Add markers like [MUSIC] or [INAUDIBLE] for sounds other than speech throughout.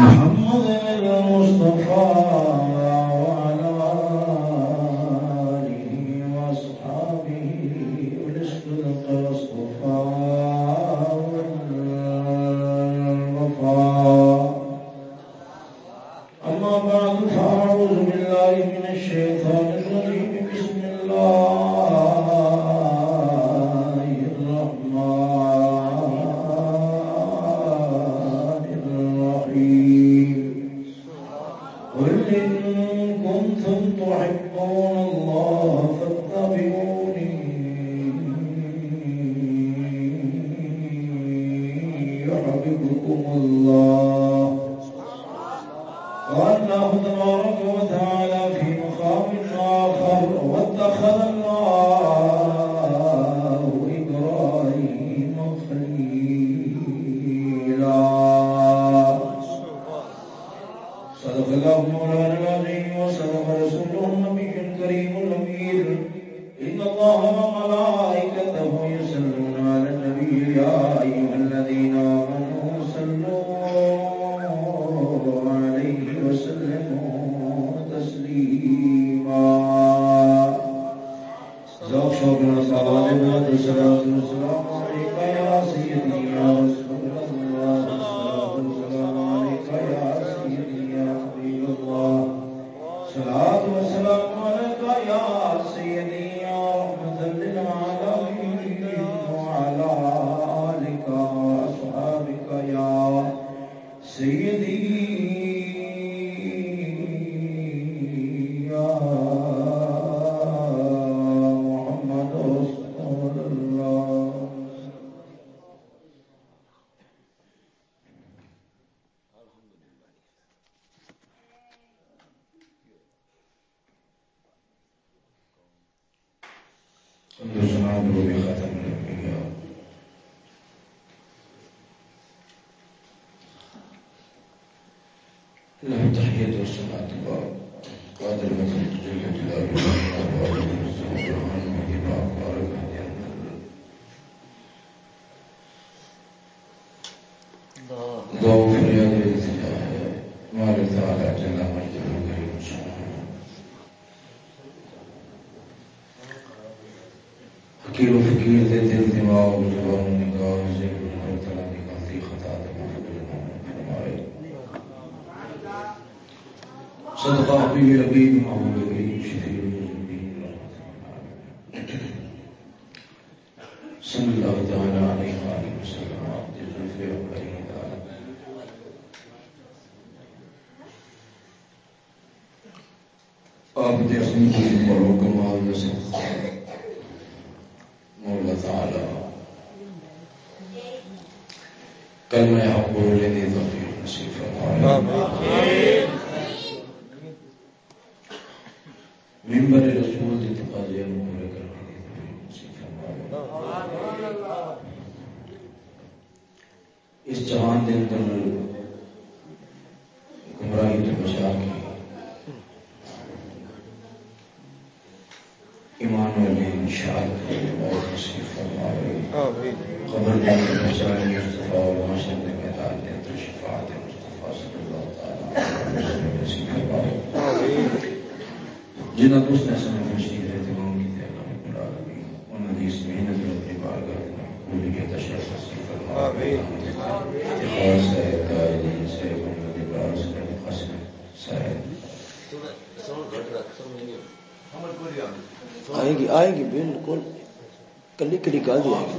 محمد مصطفیٰ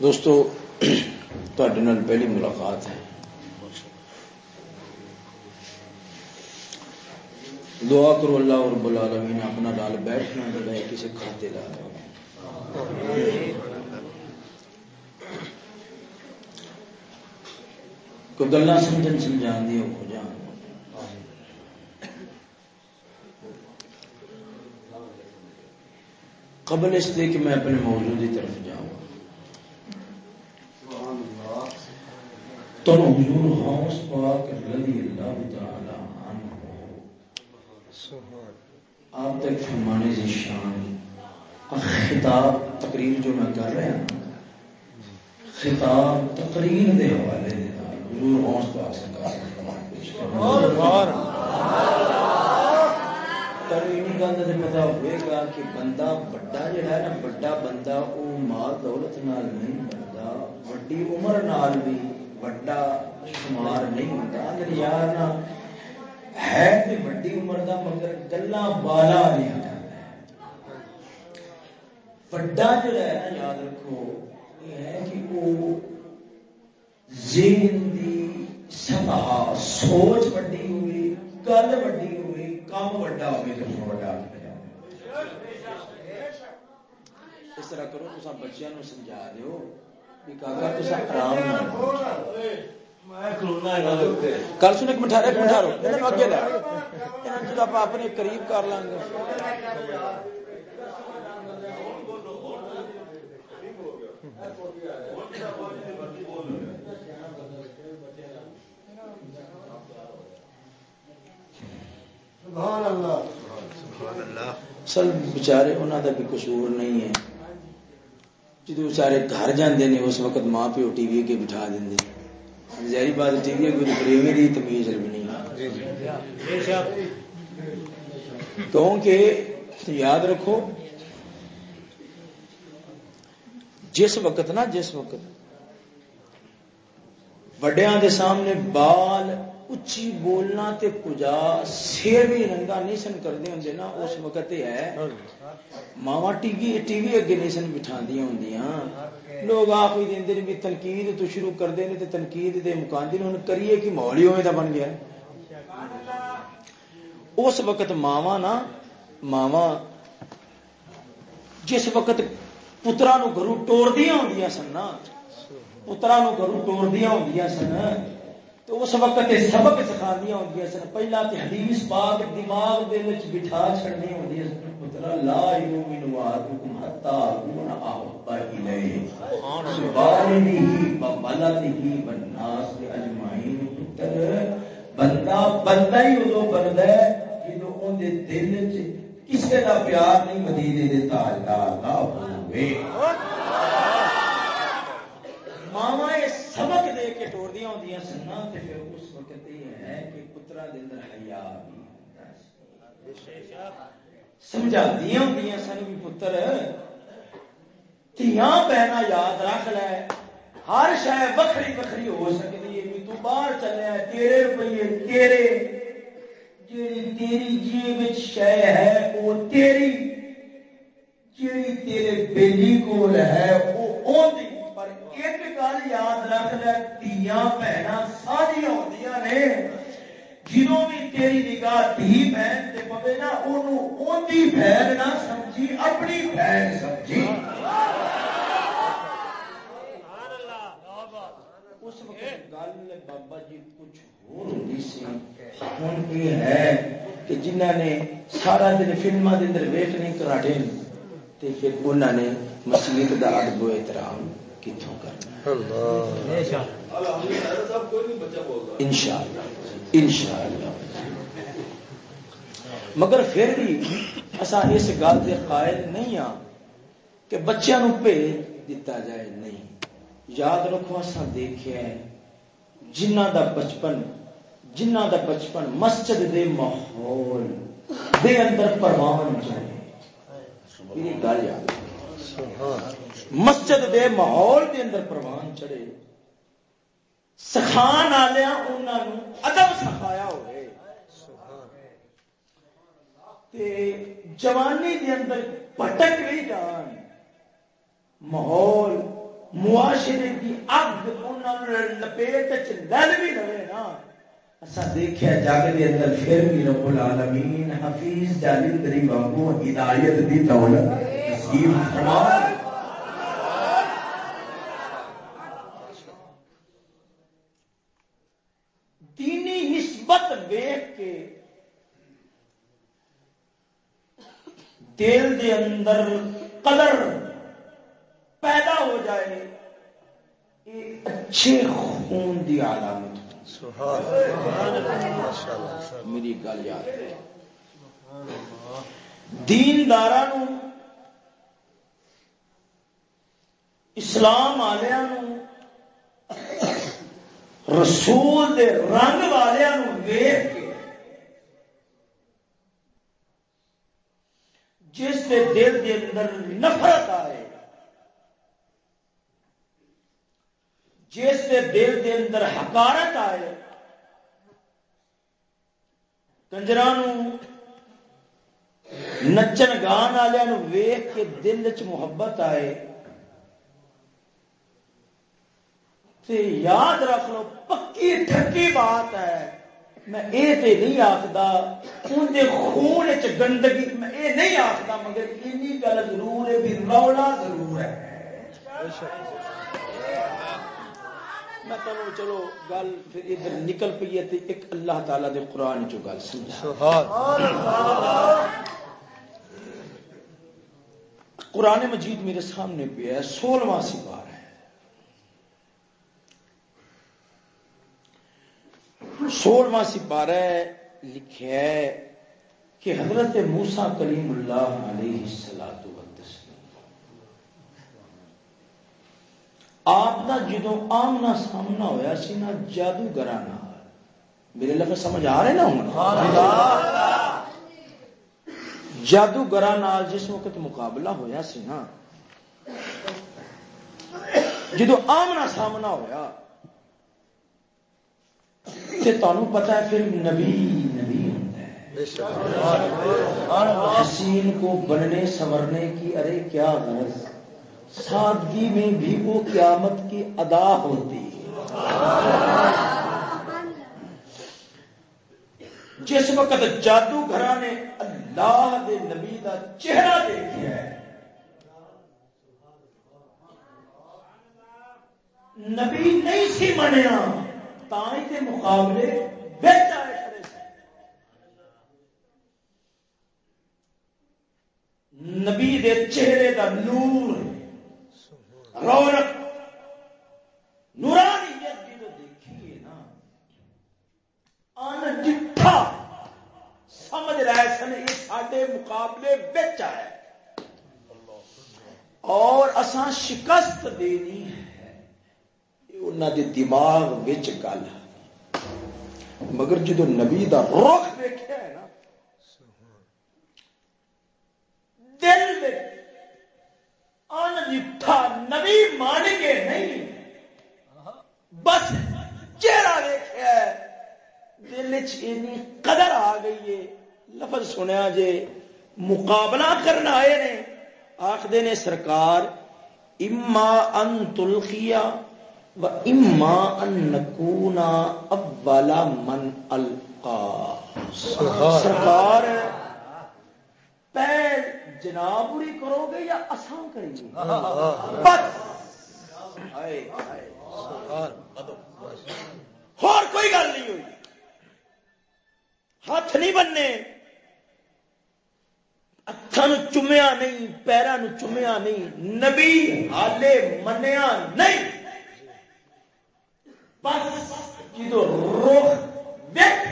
دوستو تڈے پہلی ملاقات ہے دعا کرو اللہ اور رب العالمین اپنا لال بیٹھنا دلائے کسی کھاتے لال کو گلا سمجھن سمجھا دی ہو جا قبل اس دے کہ میں اپنے موضوع کی طرف جاؤں۔ تو حضور غوث پاک رضی اللہ تعالی آپ تک فرمانے سے شان خطاب تقریر جو میں کر رہا ہوں خطاب تقریر دے حوالے دے حضور غوث پاک سرکار گل پتا ہوئے گا کہ بندہ بڑا جڑا ہے نا، بڑا بندہ وہ مال دولت نال نہیں بنتا وڈی عمر نال بھی بڑا شمار نہیں ہوتا۔ اگر یار نا ہے تو وڈی عمر دا مگر گلا بالا نہیں آتا بڑا جو ہے نا، یاد رکھو، یہ ہے کہ وہ ذہن دی سطح سوچ وڈی ہوئی، گل وڈی کام وڈا ہوئے وڈا اس طرح کرو، تو نو سمجھا دو کل سن، ایک مٹھا ایک مٹھا رو۔ اگے جب آپ اپنے قریب کر لیں گے سر بچارے انہوں کا بھی قصور نہیں ہے۔ جدو بچارے گھر جانے نے اس وقت ماں پیو ٹی وی اگے بٹھا دیں ظاہری بات ٹی وی اگے پریمی کی تمیز بھی نہیں کیونکہ یاد رکھو جس وقت نا جس وقت وڈیا کے سامنے بال اچھی بولنا تے کجا سیر بھی رنگا نہیں سن کرتے ہوں نا، اس وقت ہے۔ ماوا ٹی وی ٹی وی اگے نہیں سن بٹھا ہوں لوگ آپ ہی دیں بھی تنقید تو شروع کرتے ہیں تو تنقید دے مکاندے ہوں کریے کہ ماحول ہی اویں بن گیا۔ اس وقت ماوا نا ماوا جس وقت پترا نو گھروں ٹور دیا ہوں سن نا پترا نو گھروں ٹور دیا ہوں سن تو اس وقت سبق سکھا ہوں سن۔ پہلا تے حدیث پاک دماغ دے وچ بٹھا چھڑنی ہوندی لا یؤمن حتا احب الیہ۔ سبحان اجمعین۔ پتر، بندہ بندہ ہی ادو بندا ہے اون دے دل وچ کسے دا پیار نہیں، مدینے دے تاجدار دا ہوے ماوا یہ سبق دے کے ٹور دیا ہوں سنا پھر اس وقت یہ ہے کہ پترا دے اندر حیا بھی سمجھا دیا ہوں سن بھی پتر۔ تیاں بہنا یاد رکھ لے۔ ہر شاید وکری وکری ہو سکتی ہے۔ بھی تو باہر چلے تیرے روپیے، تیرے۔ جیڑی تیری جیب شہ ہے، وہ تیری۔ جیڑی تیرے بیلی کول ہے، وہ اون گل یاد رکھ لے دیا بہن ساری آدیا نے۔ جنوں بھی تیری نگاہ دھی بہن سے پوے نا ان بہن نہ سمجھی، اپنی بہن سمجھی۔ اس وقت گل بابا جی کچھ ہوں یہ ہے کہ جنہ نے سارا دن فلما کے اندر ویٹ نہیں کراٹے پھر انہوں نے کا ادب احترام کتوں کرنا۔ انشاءاللہ۔ مگر پھر بھی اصا اس گل کے قائل نہیں ہاں کہ بچوں بھیج دیتا جائے نہیں۔ یاد رکھو اصا دیکھا جنہ دا بچپن جنہ دا بچپن مسجد دے ماحول دے اندر پروان چاہے گل یاد مسجد دے ماحول دے اندر پروان چڑھے۔ سکھان انہوں ادب سکھایا ہوئے۔ تے جوانی دے اندر پٹک نہیں جان۔ ماحول، معاشرے کی اگ انہوں لپیٹ لل بھی رہے نا۔ اصا دیکھا جگ کے اندر پھر بھی رب العالمین حفیظ جالندری واگو ہدایت دی دولت نصیب فرما دینی نسبت ویخ کے دل دے اندر قدر پیدا ہو جائے یہ اچھے خون دی علامت میری گل یاد دیندار اسلام رسول دے رنگ والوں ویخ کے جس کے دل کے اندر نفرت آئے۔ جس کے دل کے اندر حکارت آئے۔ کنجر نچن گان والوں ویخ کے دل چ محبت آئے۔ تے یاد رکھ لو، پکی ٹھکی بات ہے۔ میں یہ تے نہیں آخر ان خون چ گندگی میں یہ نہیں آخر مگر این گل ضرور ہے بھی رولا ضرور ہے۔ میں تمہیں چلو گل پھر ادھر نکل پی ہے ایک اللہ تعالی دے قرآن چو گل سمجھا۔ قرآن مجید میرے سامنے پہ ہے سولہواں سپار ہے سولہواں سپارہ لکھا ہے کہ حضرت موسا کلیم اللہ علیہ السلام آپ کا جدو آمنا سامنا ہوا سی نا جادوگر میرے لفظ سمجھ آ رہے نا ہوں؟ جادوگر جس وقت مقابلہ ہوا سی نا جدو آمنا سامنا ہوا تمہیں پتا ہے پھر نبی نبی حسین کو بننے سنورنے کی ارے کیا غرض؟ سادگی میں بھی وہ قیامت کی ادا ہوتی جس وقت جادو گھر نے اللہ دے نبی کا چہرہ دیکھا ہے، نبی نہیں سی منیا۔ تائیں کے مقابلے بہت آئے نبی دے چہرے کا نور، رونق نورانیت جی دیکھیے نا۔ ان جٹھا سمجھ رہے سن یہ سارے مقابلے بچ آئے اور اسان شکست دینی ہے۔ انہوں دے دماغ بچ گل مگر جدو نبی دا رخ دیکھا ہے نا، دل میں نبی مان کے نہیں، بس چہرہ دیکھا دل چنی قدر آ گئی ہے۔ لفظ سنیا جے، مقابلہ کرنا آئے نے آخر نے سرکار، اما ان تلخیا اما اولا من القا سرکار۔ پیر جناب کرو گے یا آسان کریں گے؟ اور کوئی گل نہیں ہوئی۔ ہاتھ نہیں بننے۔ ہاتھوں چومیا نہیں پیروں چومیا نہیں۔ نبی ہالے منیا نہیں۔ بس جدو روح ویخ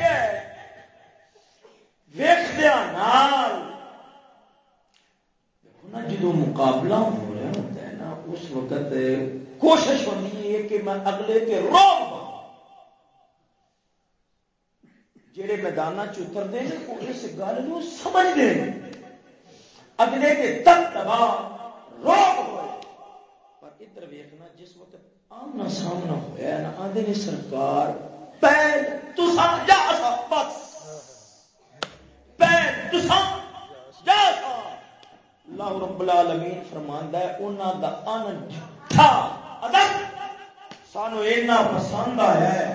ویخدیا نال جدو مقابلہ ہو رہا ہوتا ہے نا، اس وقت کوشش ہونی ہے کہ میں اگلے کے روب جہے میدان چترتے ہیں وہ اس گل کو سمجھتے ہیں۔ اگلے کے تک دبا روک ادھر ویکنا جس وقت آمنا سامنا ہوا نا آدھے نے سرکار تسا جا سا بس۔ تسا جا سا اللہ رب العالمین فرماندا ہے انہاں دا ان ادب سانو اینا پسند آیا ہے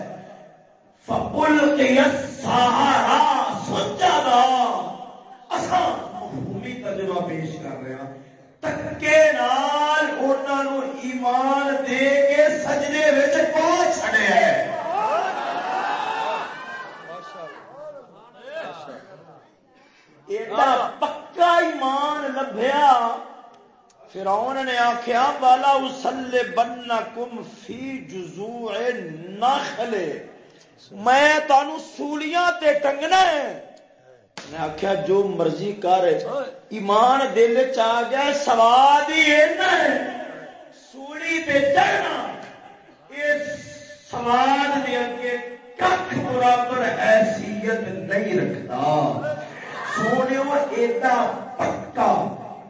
سہارا سوچا گا مفہومی ترجمہ پیش کر رہے ہیں۔ تکے نال انہوں ایمان دے کے سجنے پہنچ چڑیا ہے پکا ایمان لبیا فرعون نے آخیا بالا اسلے بن کم فی جزو نخلے میں تانوں سولیاں تے ٹنگنا ہے میں آخیا جو مرضی کر، ایمان دل چ گیا، سواد ہی سولی پہ چڑھنا۔ یہ سواد دے اگے کھ برابر حیثیت نہیں رکھتا سونے ایڈا پکا،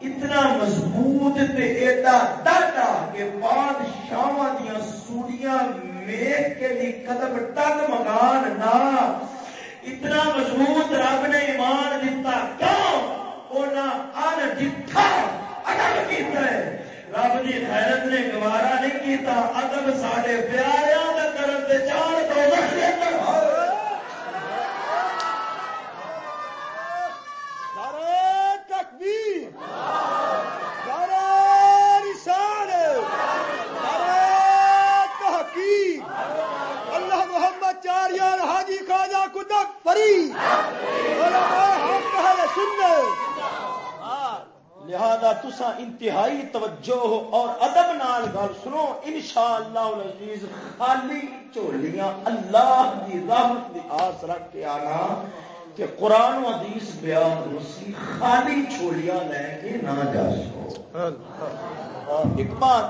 اتنا مضبوط ایڈا ڈاٹا کہ بادشاہ دیا سوڑیاں میک کے لیے قدم ٹگ مکان نہ۔ اتنا مضبوط رب نے ایمان دیتا کیوں ان جتھا ادب کیتا ہے۔ رب کی حیرت نے گوارا نہیں کیتا، ادب سارے پیاریاں کا کرن چار تو لہذا تسا انتہائی توجہ ہو اور ادب نال گل سنو، انشاءاللہ العزیز، خالی چولیاں اللہ کی رحمت دی آس رکھ کے آنا کہ قرآن و حدیث بیان رسی خالی چھولیاں لے کے نہ جا سو ایک بات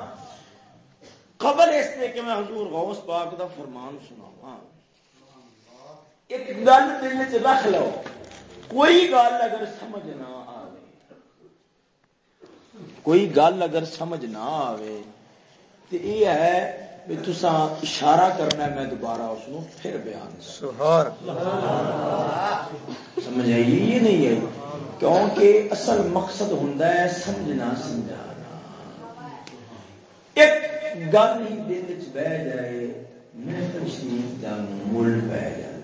خبر اس لیے کہ میں حضور غوث پاک دا فرمان سنا ایک گل دل چ رکھ لو۔ کوئی گل اگر سمجھ نہ آئے کوئی گل اگر سمجھ نہ آئے تو یہ ہے بھی تسا اشارہ کرنا میں دوبارہ اس کو پھر بیان سمجھ آئی یہ نہیں آئی کیونکہ اصل مقصد ہوں سمجھنا سمجھانا۔ ایک گل ہی دل چ جائے مل پہ جائے۔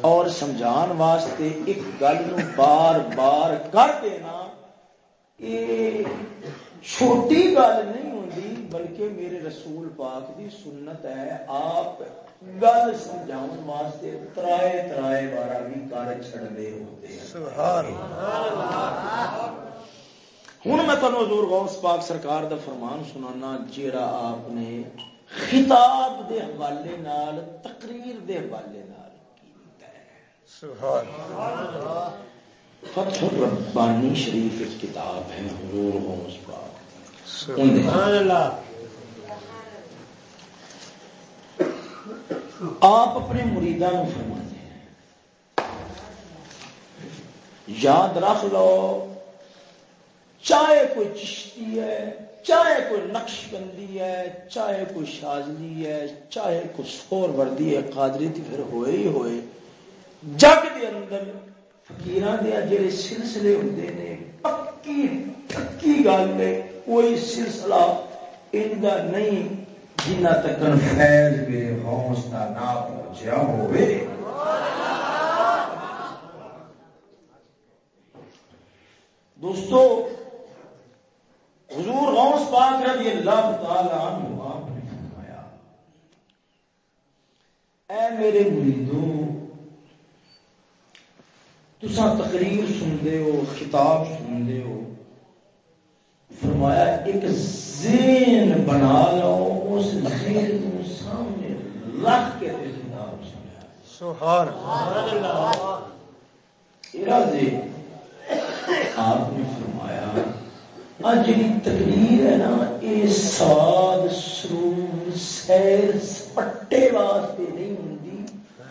اور سمجھان واسطے ایک گل بار بار کر دینا یہ چھوٹی گل نہیں ہوتی بلکہ میرے رسول پاک دی سنت ہے۔ آپ گل سمجھاؤ واسطے ترائے ترائے بارہ بھی کر چڑھتے ہوتے ہوں میں تمہیں حضور غوث پاک سرکار دا فرمان سنانا جیڑا آپ نے خطاب دے حوالے نال تقریر دے حوالے نال فتح ربانی شریف ایک کتاب ہے حضور غوث پاک آپ اپنے مریدان فرماتے ہیں یاد رکھ لو چاہے کوئی چشتی ہے چاہے کوئی نقش بندی ہے، چاہے کوئی شازلی ہے، چاہے کوئی سور وردی ہے، قادری تھی پھر ہوئے ہی ہوئے۔ جگ دے اندر فکیر دیا جڑے سلسلے ہوتے ہیں پکی پکی گل ہے کوئی سلسلہ ان کا نہیں جنہ تک فیض بے ہوس کا نہ پہنچیا ہوئے۔ دوستو حضور غوث پاک رضی اللہ تعالی عنہ آپ نے فرمایا اے میرے مریدوں تسا تقریر سنتے ہو خطاب سنتے ہو۔ فرمایا ایک زین بنا لو اس زین کو سامنے رکھ کے خطاب سنیا سبحان اللہ۔ آپ نے فرمایا جی تقریر ہے نا یہ ساد سرور سیر پٹے واسطے نہیں ہوں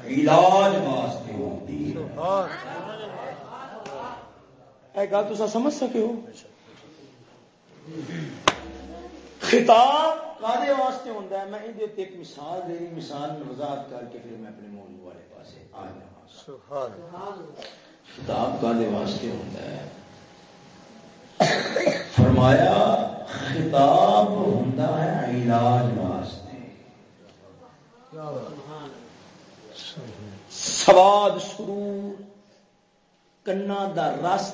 علاج واسطے ہوتی گل تو سمجھ سکے ہو؟ خطاب کادے واسطے ہوتا ہے؟ میں یہ ایک مثال دے رہی مثال وضاحت کر کے پھر میں اپنے موضوع والے پاس آ جاؤں خطاب کادے واسطے ہوتا ہے۔ فرمایا خطاب ہوتا ہے علاج واسطے۔ سواد سرور۔ کنا دا رس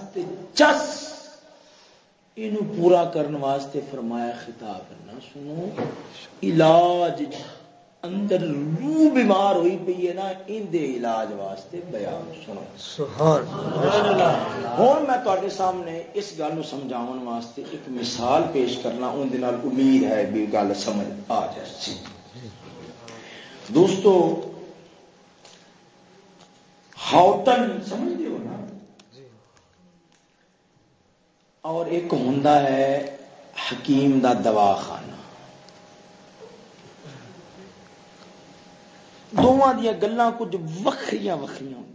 چس یہ پورا کرنے واسطے فرمایا خطاب کرنا سنو علاج اندر روح بیمار ہوئی پی ہے نا اندے علاج واسطے بیان سنو ہوں میں تے سامنے اس گل سمجھاؤ واسطے ایک مثال پیش کرنا اندر امید ہے بھی گل سمجھ آ جائے دوستو ہاؤٹن سمجھتے ہو نا اور ایک ہوں ہے حکیم دا دوا خانہ دونوں دیا کچھ وکری وکری ہوں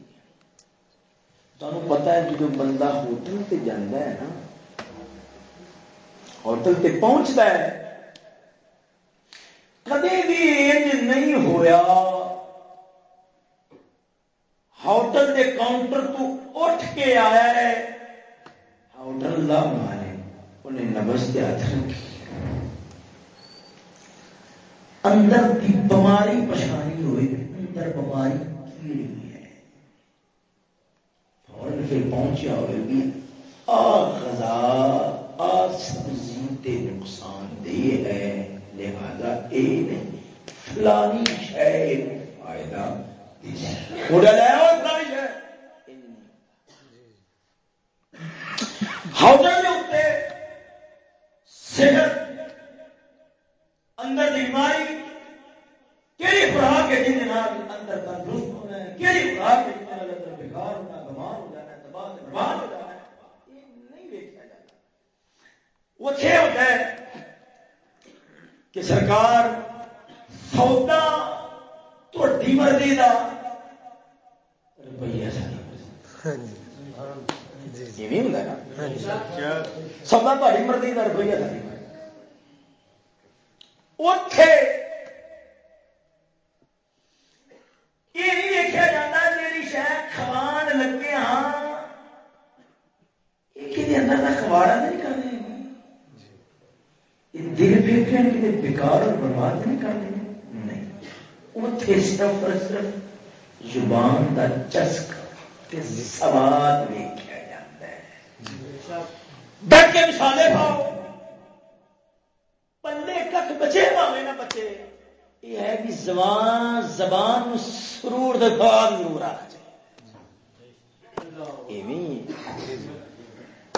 تمہیں پتا ہے جب بندہ ہوٹل سے جانا ہے نا، ہوٹل سے پہنچتا ہے، کدے بھی نہیں ہویا، ہوٹل کے کاؤنٹر تو اٹھ کے آیا ہے۔ ہوٹل کا مارے انہیں نبس کے ہاتھ رکھی اندر کی بماری پچھانی ہوئی، اندر بماری کی ہوئی ہے. فورن پھر پہنچیا ہوئے بھی آ غذا، آ سبزی تے نقصان دہ ہے، لہذا اے نہیں، فلانی شے فائدہ ہوٹل کے صحت اندر بیماری کہڑی خوراک ہے جن اندر تندرست ہونا ہے کہڑی خوراک ہے جن اندر بیکار ہونا بیمار ہو جانا ہے تباہ برباد ہو جانا ہے یہ نہیں دیکھا جاتا۔ وہ چھ ہوتا ہے کہ سرکار سودا تھی مرضی کا روپیہ سودا تاری مرضی کا روپیہ اتے یہ نہیں دیکھا جاتا کھوان لگے ہاں یہ اندر کا کباڑا نہیں کرنے دل پھینکنے کے بیکار اور برباد نہیں کرنے نہیں اتنے صرف اور صرف زبان کا چسک سواد ہے بیٹھ کے مثالیں پاؤ پلے کٹ بچے پاوے نہ بچے۔ یہ ہے کہ زبان زبان سرور دفاع ضرور آنا چاہیے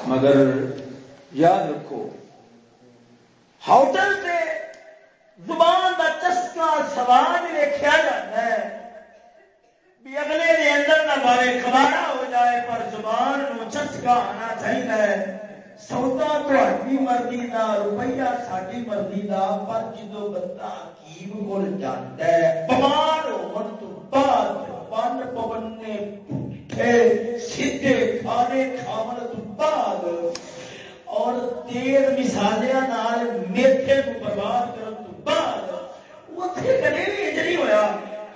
مگر یاد رکھو ہوٹل سے زبان کا چسکا سوال دیکھا جاتا ہے۔ بھی اگلے دے اندر نہ بارے کباڑا ہو جائے پر زبان چسکا آنا چاہیے۔ سودا تھی مرضی کا روپیہ ساری مرضی کا پر جدو بندہ حکیم کو جانا ہے، بمار ہونے تو بعد پن پونے پٹھے سیدھے کھانے کھاون تو بعد اور تیل مسالیا میٹھے کو برباد کرنے تو بعد اتنے کدے بھی انج نہیں ہوا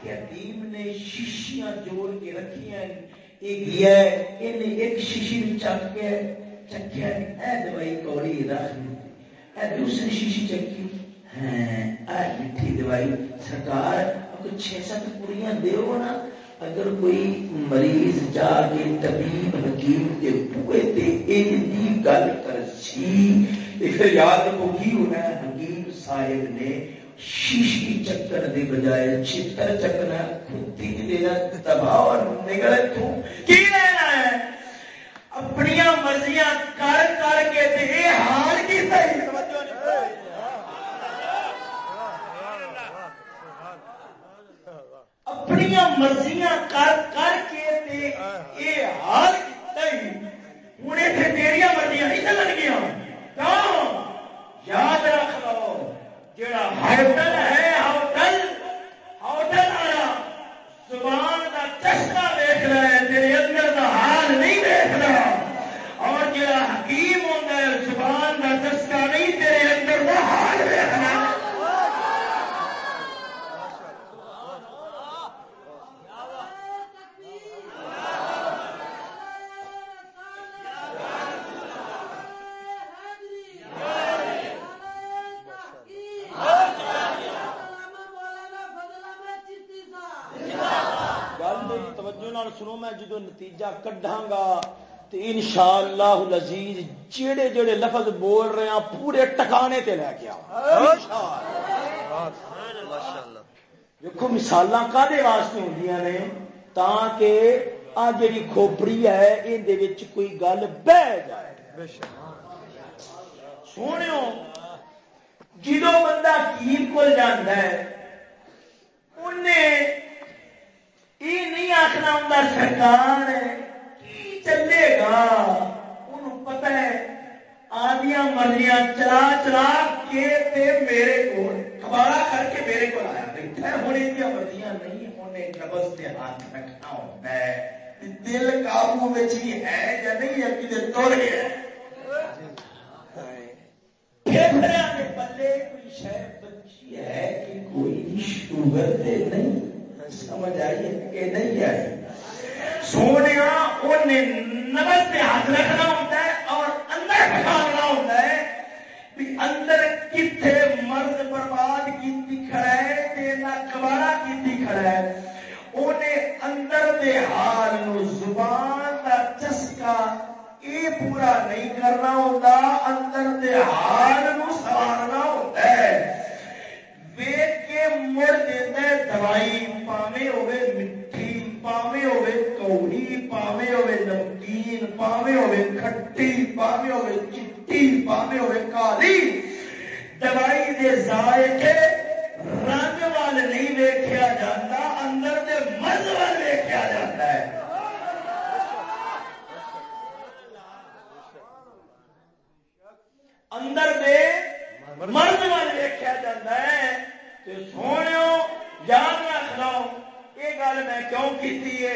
کہ حکیم نے شیشیاں جوڑ کے رکھیاں ایک شیشی چکیا اے دوائی کوڑی، رکھ اے دوسری شیشی چکی ہاں، اے میٹھی دوائی۔ سرکار چھ سات دیو نا، اگر کوئی مریض جا کے طبیب، حکیم کے بوئے تے دی گل کر سی پھر یاد رکھو کی ہونا حکیم صاحب نے شیشی چکر دے بجائے چتر چکنا، کھتی دینا تباہ اور نگلے تو۔ کی رہنا ہے؟ اپنی مرضیاں کر کر کے دے حال کی اپنی مرضیاں کر کر کے یہ حال ہوں اتنے تیریا مرضیاں نہیں چلن گیا یاد رکھ لو۔ جڑا ہوٹل ہے، ہوٹل ہوٹل والا زبان کا چشمہ دیکھ رہا ہے تیرے اندر کا حال نہیں دیکھ رہا اور جڑا حکیم ہوتا ہے، زبان کا چسکا نہیں، تیرے اندر کا حال جدو نتیجہ کڈا گا تو ان شاء اللہ لذیذ جڑے جڑے لفظ بول رہے ہیں پورے ٹکانے تے لے کے دیکھو مثال کدے واسطے ہوں نے تاکہ آ جی کھوپڑی ہے یہ کوئی گل بہ جائے۔ سونے جدو بندہ کیل کو جانا ہے انہیں یہ نہیں آخنا ہوں سرکار کی چلے گا؟ ان پتا ہے آدیا مرضیاں چلا چلا کے میرے کو کباڑا کر کے میرے کو آیا بیٹھا ہوں یہ مرضیاں نہیں انہیں نبز سے ہاتھ رکھنا ہوتا ہے۔ دل قابو میں ہی ہے یا نہیں ہے کہ توڑ گیا پھیپھڑے کے پلے کوئی شہ بچی ہے کہ کوئی شوگر نہیں؟ سمجھ آئی کہ نہیں آئی سونے نمس پہ ہاتھ رکھنا ہوتا ہے اور اندر کھانا ہوتا ہے۔ اندر کتنے مرد برباد کی کھڑا ہے کباڑا کی کھڑا ہے۔ انہیں اندر دے حال نو زبان کا چسکا یہ پورا نہیں کرنا ہوتا، اندر دے حال نو سوارنا ہوتا ہے۔ ویگ کے مڑ دینا دوائی پاوے ہوے مٹھی پاوے ہوے کوڑی پاوے ہوے نمکین پاوے ہوے کھٹی پاوے ہوے چٹی پاوے ہوے کالی دوائی دے ذائقے رنگ وال نہیں ویکیا جاتا اندر دے مرد وال ویکیا جاتا ہے اندر دے مرد وال ویکیا جاتا ہے سونے یاد رکھ لو یہ گل میں کیوں کی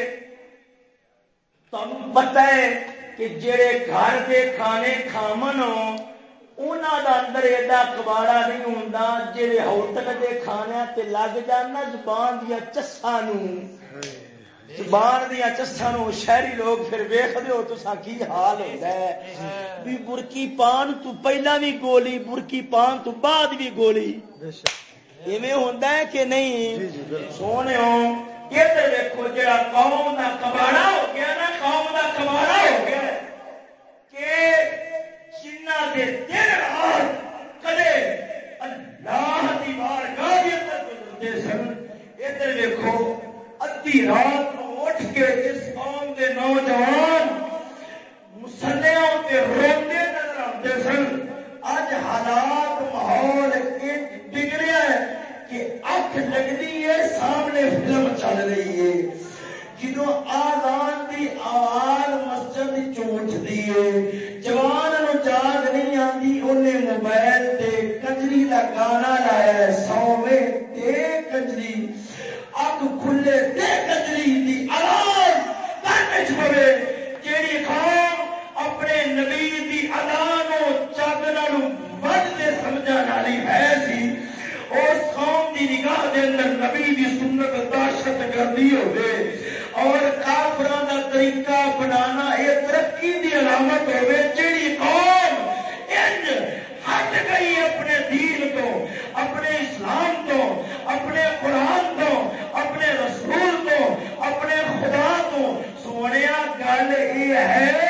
تم پتا ہے کہ جڑے گھر کے کھانے کھامن اندر ایڈا کباڑا نہیں ہوں جی ہوٹل کے کھانے تے لگ جانا زبان دیا چسا زبان دیا چسا شہری لوگ پھر ویخ دو تو کی حال ہوتا ہے؟ بھی برکی پان تو پہلا بھی گولی برکی پان تو بعد بھی گولی۔ ہوتا ہے کہ نہیں؟ جی، جی، سونے ادھر دیکھو جا قوم کا کباڑا ہو گیا نا قوم کا کباڑا ہو گیا کہ جنہ کے دن رات کدے اللہ گزرتے سن ادھر دیکھو ادی رات اٹھ کے اس قوم کے نوجوان مسلیاں روتے نظر آتے سن۔ اج حالات ماحول بگڑیا ہے کہ اکھ لگتی ہے، سامنے فلم چل رہی ہے۔ جدو آزان کی آواز مسجد چونچتی ہے۔ جوان جاگ نہیں آتی انہیں موبائل تے کجری کا گانا لایا سوے تے کجری اک کھلے تے کجری دی آواز پہ جیڑی قوم اپنے نبی دی ادانوں چادر بڑھتے سمجھا والی ہے سی اس قوم دی نگاہ دے اندر نبی دی سنت داشت گردی ہوئے اور کافران دا طریقہ بنانا یہ ترقی دی علامت ہوئے جیڑی قوم انج ہٹ گئی اپنے دین تو اپنے اسلام تو اپنے قرآن تو اپنے رسول تو اپنے خدا تو سونے گل یہ ہے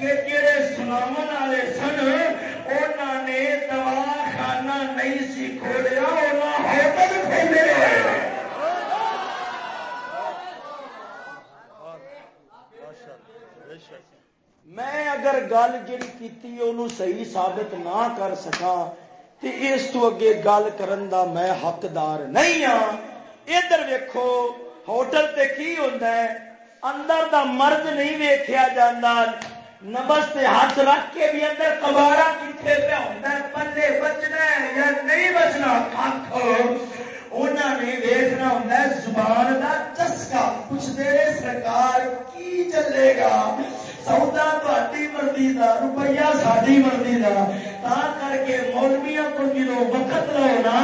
کہ جڑے سناو والے سن انہوں نے دوا خانہ نہیں سی کھولیا ہوٹل کھولے میں اگر گل جی کی صحیح ثابت نہ کر سکا تو اس تو اگے گل کرن دا میں حقدار نہیں ہاں ادھر ویکو ہوٹل تے کی ہوتا ہے اندر دا مرد نہیں ویکیا جانا نبس سے ہاتھ رکھ کے بھی اندر کباڑا کتنے پہ ہوتا ہے پلے بچنا ہے یا نہیں بچنا کھ انہوں نے دیکھنا ہوتا ہے زبان کا چسکا کچھ دیر سرکار کی چلے گا سودا تاری مرضی کا روپیہ ساری مرضی کا تا کر کے مولویا کو جدو وقت لو نا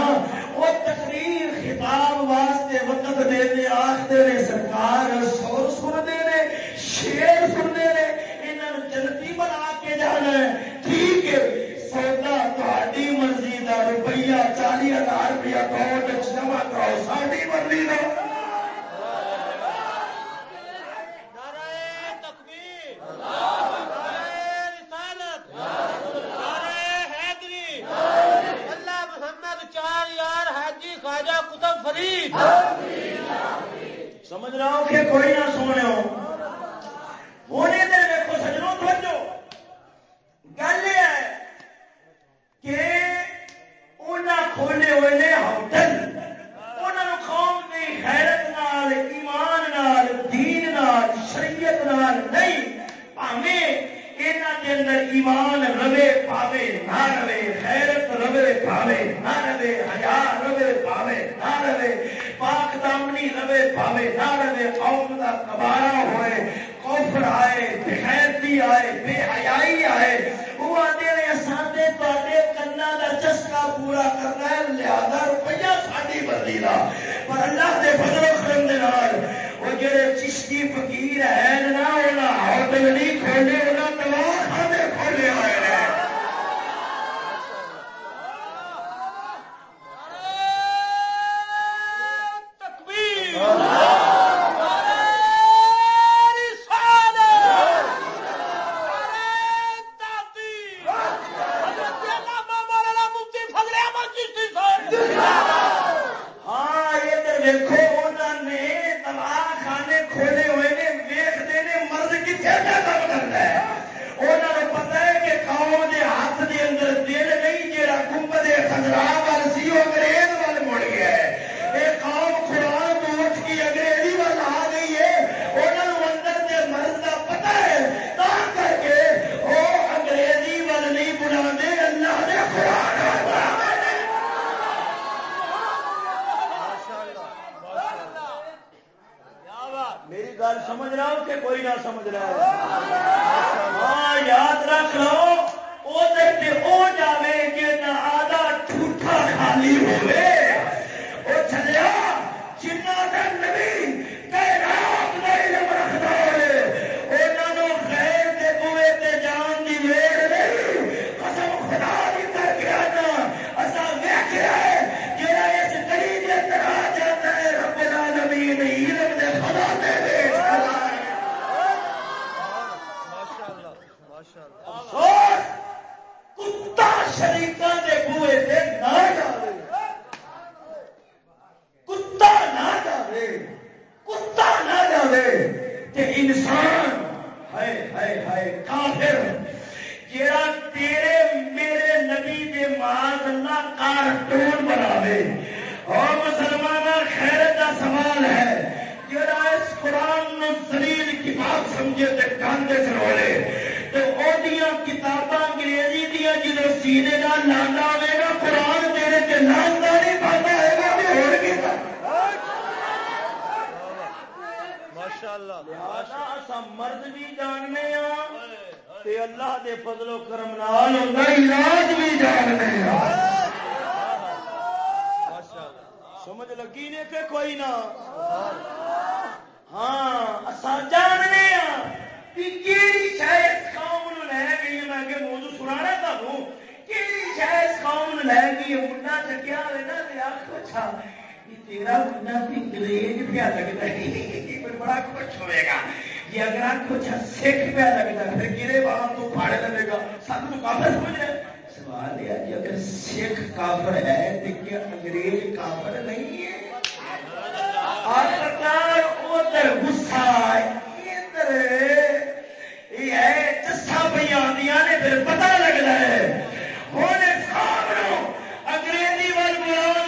وہ تقریر خطاب واسطے وقت دے دے آخر سرکار سور سنتے ہیں شیر سنتے ہیں جنتی بنا کے جانا ہے ٹھیک ہے سودا تاری مرضی کا روپیہ چالی ہزار روپیہ اکاؤنٹ جمع کراؤ ساری مرضی کا سمجھ رہا ہوں کہ کوئی نہ سونے ہو ہونے دے میرے سجنوں سمجھو گل یہ ہے کہ انہاں کھولے ہوئے ہوٹل انہاں قوم دی غیرت نال، ایمان نال، دین نال، شریعت نال نہیں۔ پاویں اندر ایمان روے پاوے، نہ روے خیرت روے پاوے، نہ روے حیا روے پاوے، نہ روے پاک دامنی روے پاوے، نہ روے قوم کا کبارا ہوئے کوفر آئے بےخیرتی آئے، بے حیائی آئے۔ وہ آدھے نے ساڈے تے کنا کا چسکا پورا کرنا ہے، لہذا روپیہ ساری بدلی کا پر اللہ دے بدل کرم دے نال، وہ جڑے چشتی فقیر ہیں نا وہ ہوٹل نہیں کھولے وہ تباہ کھولے ہوئے ہیں۔ انسان، ہائے ہائے ہائے، کافر جیڑا تیرے میرے نبی دے معاذ اللہ کارٹون بنا دے اور مسلمان خیر دا سوال ہے۔ جیڑا اس قرآن نو زلیل کتاب سمجھے تے کاندے سروڑے تے او دیاں کتاباں انگریزی دیاں جدھر سینے دا لاندا ہوے گا، قرآن تیرے تے لاندا مرد بھی جاننے ہاں تے اللہ دے فضل و کرم نال علاج بھی جاننے ہاں۔ سمجھ لگی نے کہ کوئی نہ؟ ہاں اساں جاننے ہاں کہ کیڑی شے قوم نو لے گئی میں کہ موضوع سنانا تانوں۔ کیڑی شے قوم نو لے گئی منڈا چکیا نا تے اچھا تیرا گریڈ پہ لگتا ہے۔ بڑا کچھ ہوئے گا۔ اگر کچھ پہ لگتا ہے گرے والا تو لگے گا۔ سب کو کافر سوال یہ ہے تو پہ آدیا نے لگتا ہے انگریزی وال بلاؤ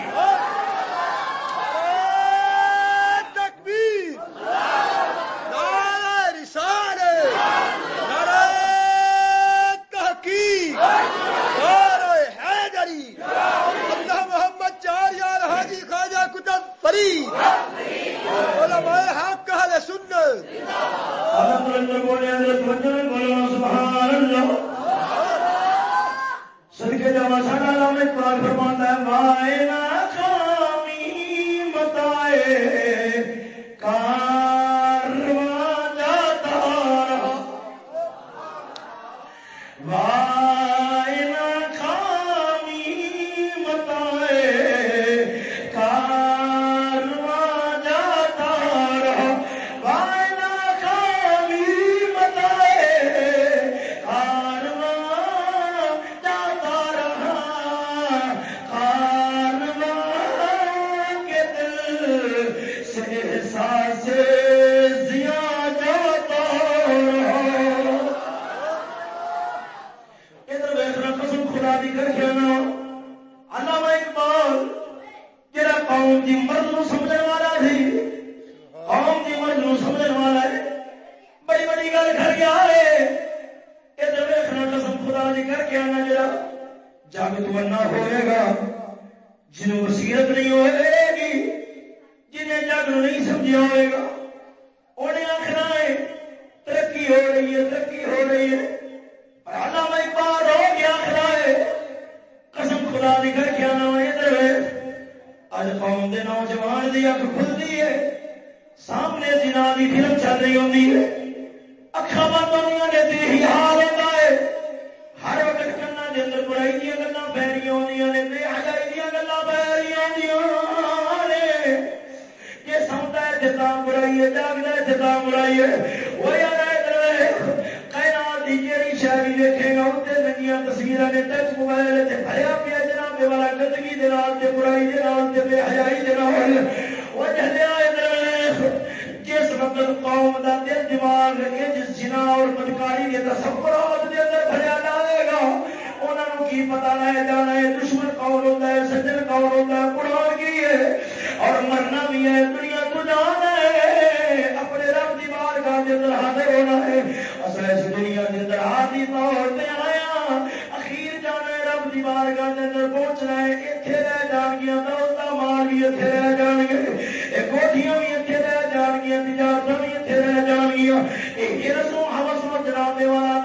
بری علماء حق کا حل سن سدکے جا ساڈا نام اقبال فرماندا ہے مائے خامی متائے۔ نہیں ہوئے گی جنہیں جگ نہیں سمجھا ہوئے گا۔ انہیں آخر ہے، ترقی ہو رہی ہے، ترقی ہو رہی ہے۔ علامہ اقبال ہو گیا ہے، قسم خدا دی کر کے آنا ادھر اج قوم نوجوان کی اک کھلدی ہے۔ سامنے جنا دی فلم چل رہی ہوتی ہے۔ اکھاں بند نے تے حال برائی دیا گلا پہ آدی نے بے حجائی دیا گلا پہ آدی جی سمتا ہے جتا برائی ہے جاگنا ہے جتا برائی ہے وہ یار جناب قوم دا اور بدکاری دے تصورات دے اندر گا انہوں کی پتا لے جانا ہے، دشمن کون ہوتا ہے، سجن کون ہوتا ہے قرآن کی ہے؟ اور مرنا بھی ہے، دنیا تو جانا ہے۔ اپنے رب کی بار کا اندر حاضر ہونا ہے۔ اصل اس دنیا کے اندر حاضری طور پہ آیا۔ اخیر جانا ہے، رب کی بار کا اندر پہنچنا ہے۔ اتنے رہ جان گیا دوستا مال بھی اتنے رہ جان گے کوٹیاں بھی اتنے رہ جان گیا تجارت بھی اتنے رہ جان گیا یہ رسو ہوس و جناب والا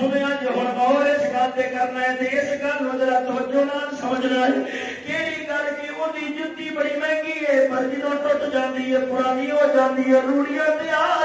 سنیا جو ہوں اور اس گل سے کرنا ہے اس گل کو ذرا توجہ نال سمجھنا ہے۔ کہڑی گل کی وہ جتی بڑی مہنگی ہے، پر جدوں ٹوٹ جاتی ہے، پرانی ہو جاتی ہے، روڑیاں تیار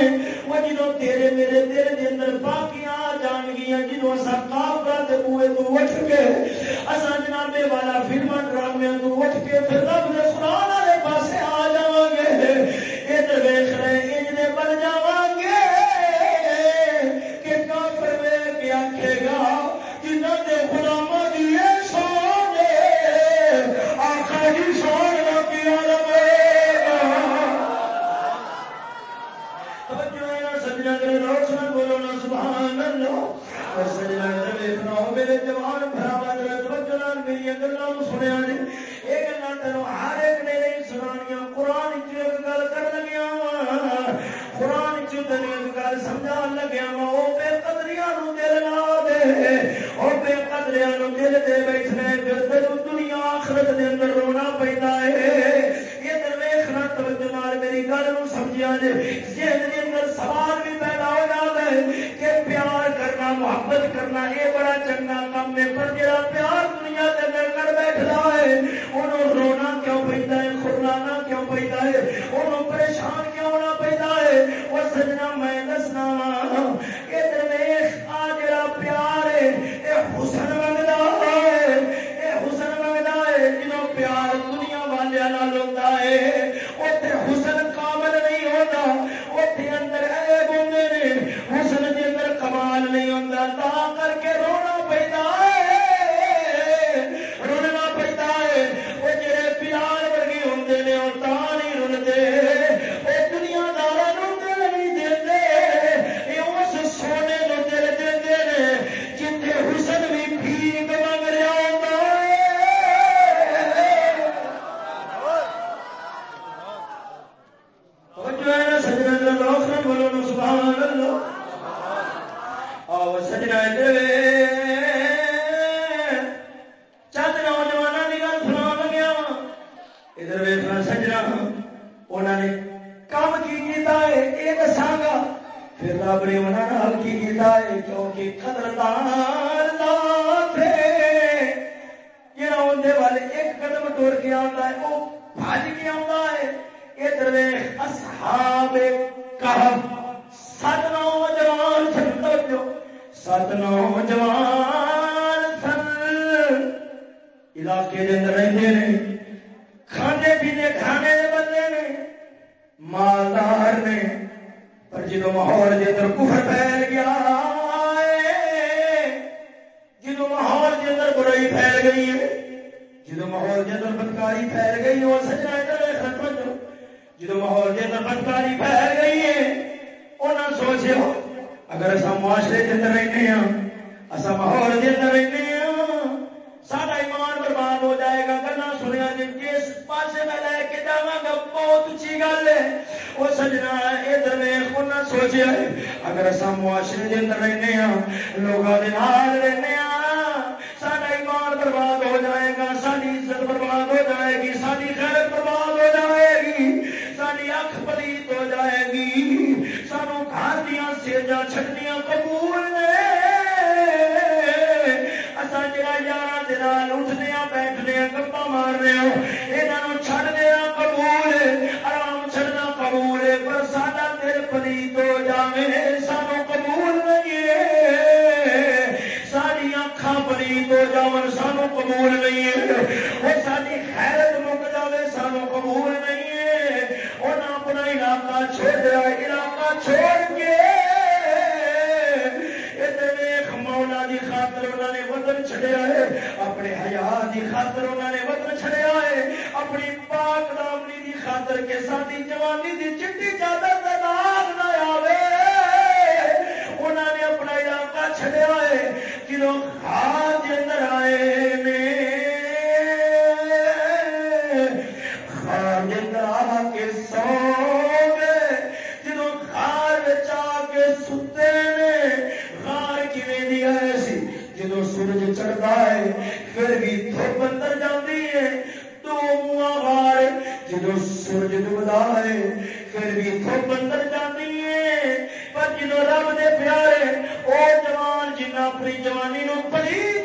ہے تیرے میرے دل کے اندر باقی آ جان گیا جدو اصا کوئے تو اٹھ کے اصا جنابے والا فلما ڈرامے تو اٹھ کے پھر رب نے سنانا ہے۔ پھر بھی تھوک بندر جاتی ہے پر جنہوں رب دے پیارے او جوان جنہ اپنی جوانی نو پڑی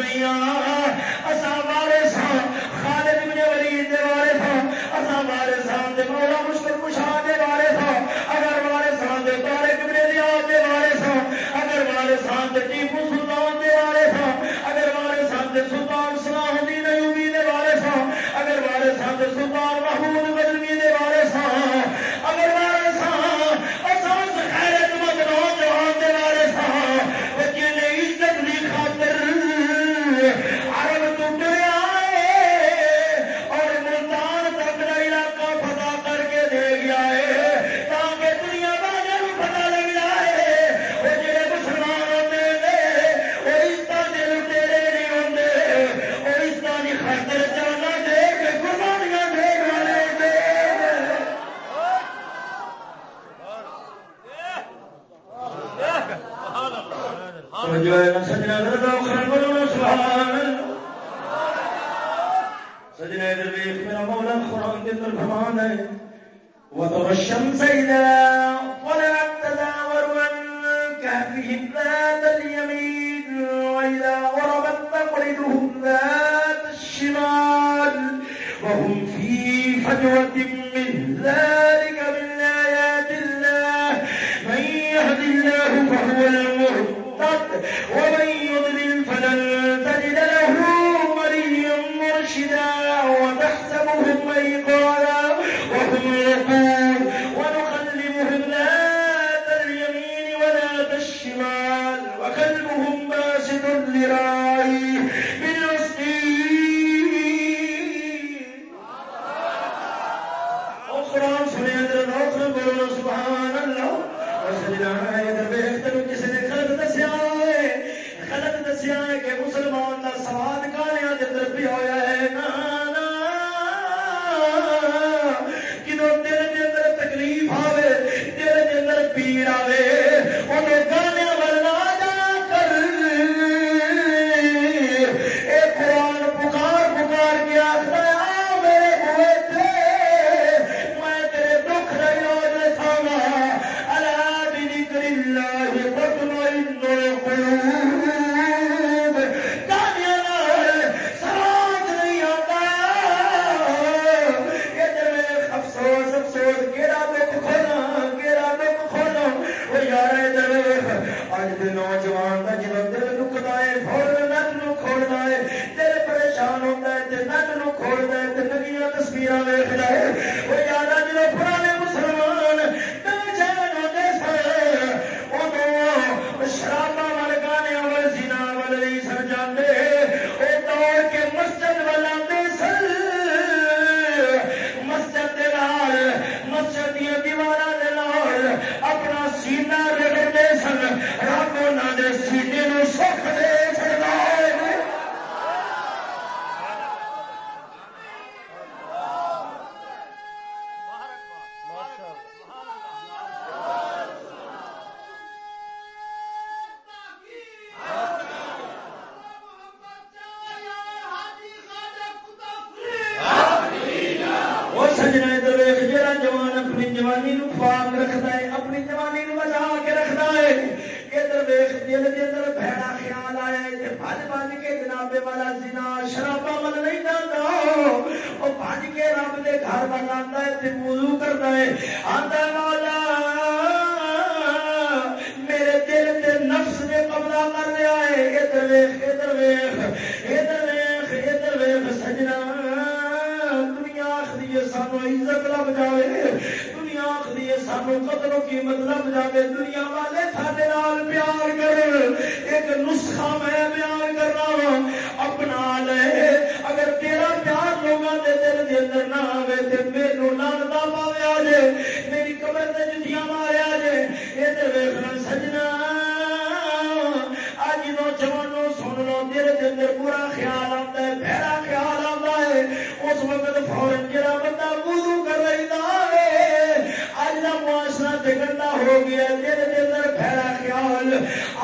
وهم في فجوة من ذلك من آيات الله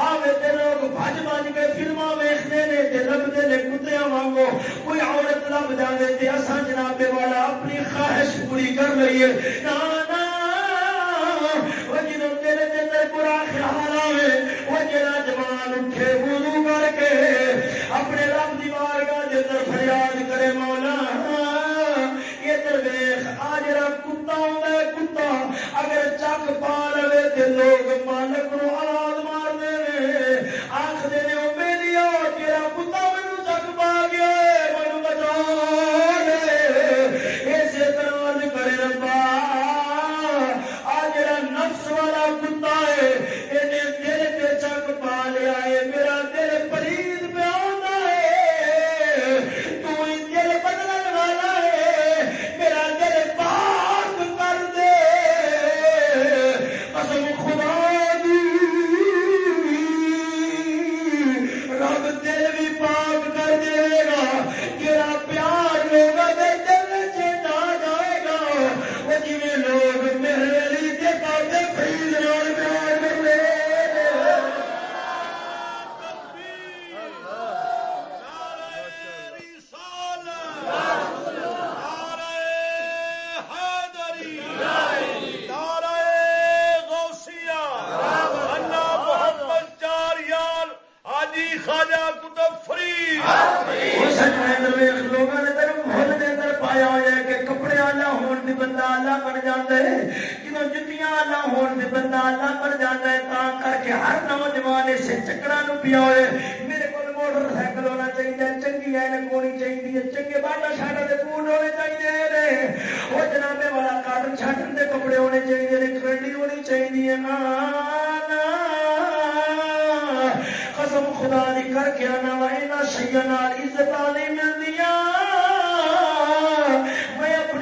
آوے لوگ بھج بھج کے فلماں ویکھدے کوئی عورت لب جناب والا اپنی خواہش پوری کر لئیے۔ وہ جنوں تیرے خیال آوے جوان اٹھے کر کے اپنے رب دے فریاد کرے، مولا آ کتا اگر چک پا لے تے لوگ مالک نو آدم آخر نے امید آ تیرا کتا مجھے تک پا گیا مجھے بچاؤ۔ نوجوان اسے چکرا پیا ہوئے میرے کو موٹر سائیکل ہونا چاہیے چنگی اینک ہونی چاہیے چنگے باٹا شاٹا کے بوٹ ہونے چاہیے وہ جنابے والا کارڈ چھٹن کے کپڑے ہونے چاہیے کرنڈی ہونی چاہیے قسم خدا کی کر کے آنا وا یہاں شیئر عزت آئی ملتی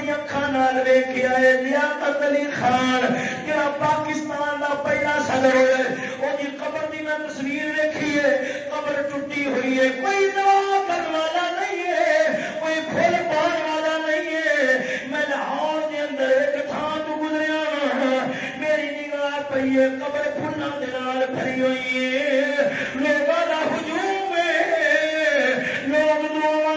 اپنی اکھان نال ویکھیا ہے لیاقت علی خان جڑا پاکستان دا پہلا صدر ہویا ہے او دی قبر دی میں تصویر ویکھی ہے، قبر ٹوٹی ہوئی ہے، کوئی دعا کرنے والا نہیں ہے، کوئی پھول پانے والا نہیں ہے۔ میں لاہور دے اندر ایک تھاں تو گزریا ہاں، میری نگاہ پئی ہے، قبر پھلاں دے نال بھری ہوئی ہے۔ لوگاں دا ہجوم ہے لوگ دعا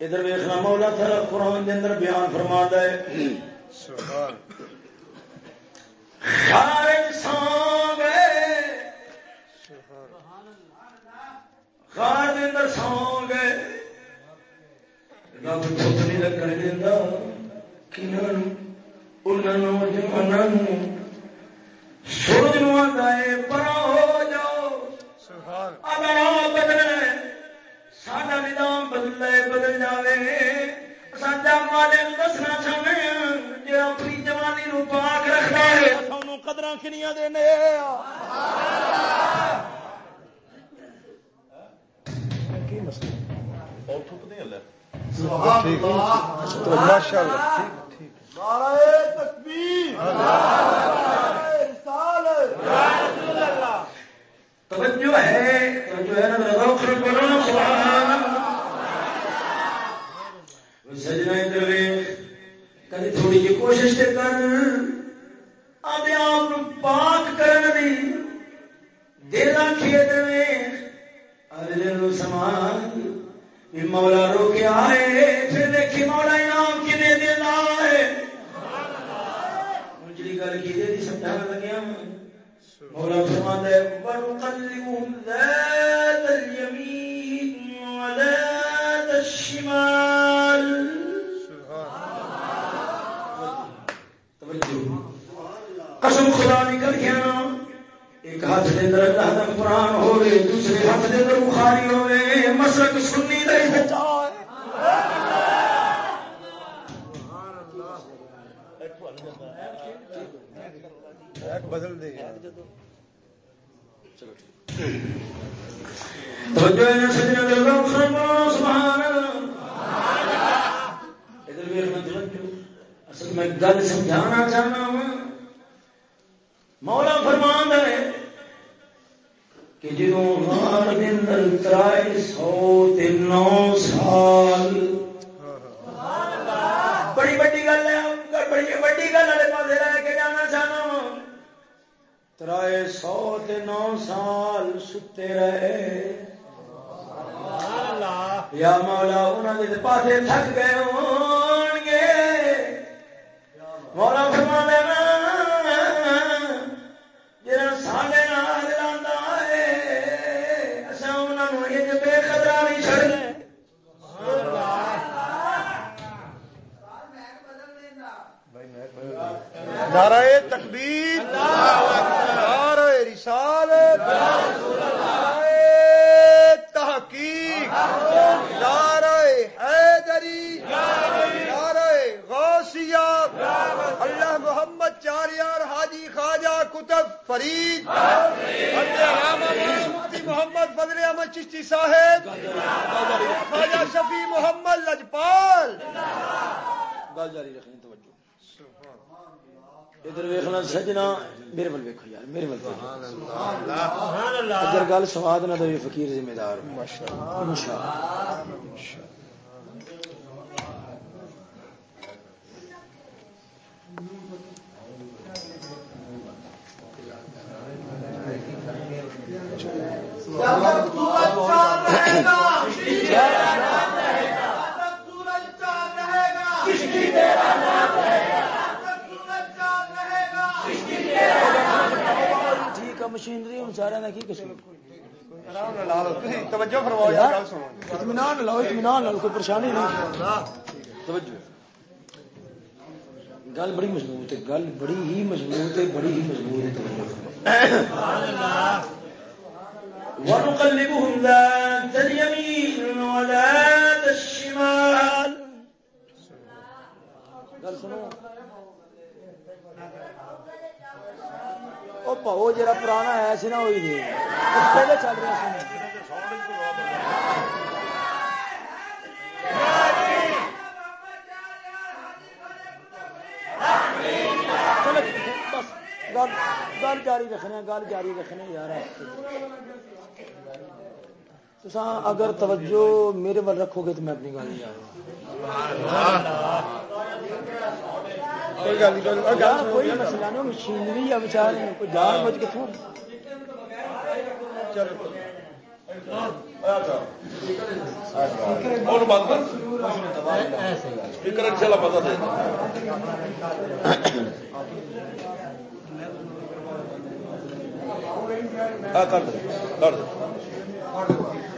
ادھر ویخنا مولا تھرا قرآن اندر بیان فرما ہے خارج سانگ خارج اندر سانگ رب چپ نہیں رکھنے دینا کنہوں سورج نو آتا پراؤ اگر آؤ بدل سارا نظام بدل بدل جائے قدر کنیا دے ماشاء اللہ۔ سجنا ادھر کدی تھوڑی جی کوشش کرنے کر۔ آدھے آپ پاک کرن دی، دل آخی ادھر نو سمان مولا رو آئے پھر دیکھی مولا انعام کنے دینا ہے۔ مجھے گل کی جی سمجھا لگیا۔ مولا فرماتا ہے، وَنُقَلِّبُهُمْ ذَاتَ الْيَمِينِ وَذَاتَ الشِّمَالِ قسم خدا نے کر ایک ہاتھ دے اندر اللہ دا قرآن ہوے دوسرے ہاتھ دے اندر بخاری ہوے مسلک سنی دا انتظار بدل دے میں گل سمجھانا چاہنا مولا فرمان ہے کہ جنوں غار سو تے نو سال۔ بڑی بڑی گل ہے بڑی بڑی گل والے پاسے رہ کے جانا چاہنا ترائے سو نو سال ستے رہے یا مولا انہوں نے پاسے تھک گئے مولا فرما دینا جہاں تقبیر رسالت تحقیق نعرہ حیدری نعرہ غوثیہ اللہ محمد چار یار حاجی خواجہ کتب فرید محمد فضل احمد چشتی صاحب خواجہ شفیع محمد لجپال۔ گل جاری رکھنی توجہ ادھر ویخنا سجنا میرے بل ویکو یار میرے بل ادھر گل سواد نہ دے فقیر ذمہ دار مشینری سارا کی اطمینان لاؤ اطمینان لاؤ کوئی پریشانی نہیں۔ گل بڑی مضبوط ہے گل بڑی ہی مضبوط ہے بڑی ہی مضبوط ہے۔ ونقلبهم ذات اليمين وذات الشمال۔ گل سنو۔ وہ جا پرانا ہے سی نا وہی نہیں پہلے چل رہا سن گل جاری رکھنے گل جاری رکھنے یار اگر توجہ میرے ول رکھو گے تو میں اپنی گل کوئی مسئلہ نہیں، مشینری یا بچار کوئی جان بچ کتوں اچھا ہاں، کر دے کر دے۔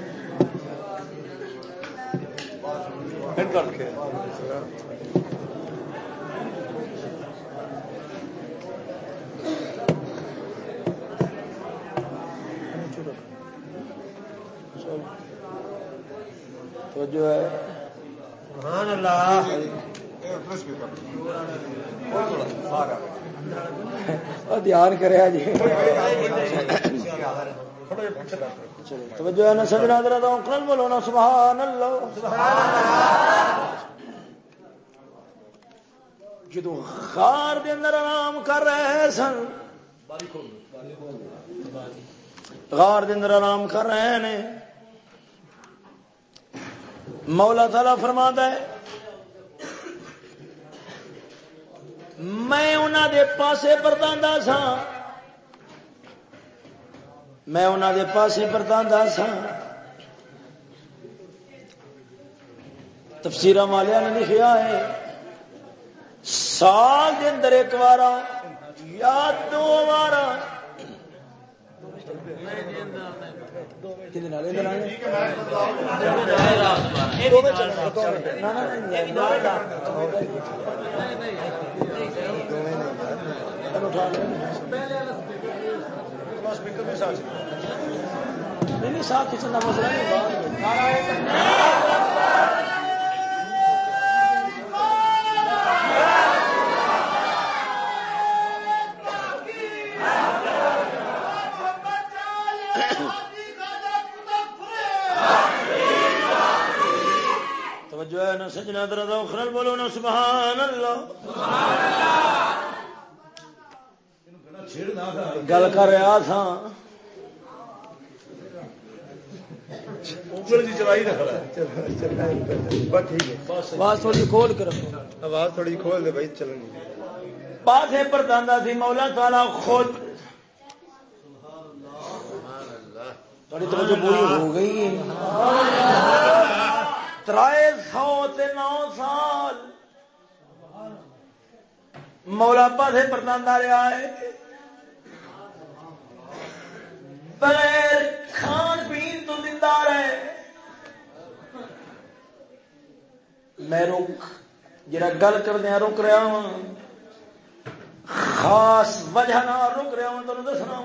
کر کے۔ جو ہے۔ دھیان کرے جی توجہ ہے نا سجنا بولو نا سبحان اللہ۔ جدو خار دے اندر آرام کر رہے سن، غار دے اندر آرام کر رہے ہیں مولا تعالی فرما ہے، میں انہوں دے پاسے پرتانا سا ہاں، میں انہوں دے پاسے پرتانا سا تفسیر والے نے لکھا ہے، سال کے اندر ایک بار یا دو بار ساتھ۔ کسی کا مسئلہ نہیں توجہ ہے نا، سجنا درد اخرل بولو نا، سبحان اللہ۔ گل کر رہا تھا۔ آواز تھوڑی کھول کر آواز تھوڑی کھول دے بھائی چلن بات ہے پردانا سی مولا تعالی خود۔ تھوڑی توجہ پوری ہو گئی۔ ترائے سو نو سال۔ مولا پاسے پردانا رہا ہے۔ بغیر کھان پین تو زندہ رہے۔ میں رک جا گل کردیا رک رہا ہوں خاص وجہ نہ رک رہا ہوں تمہیں دسنا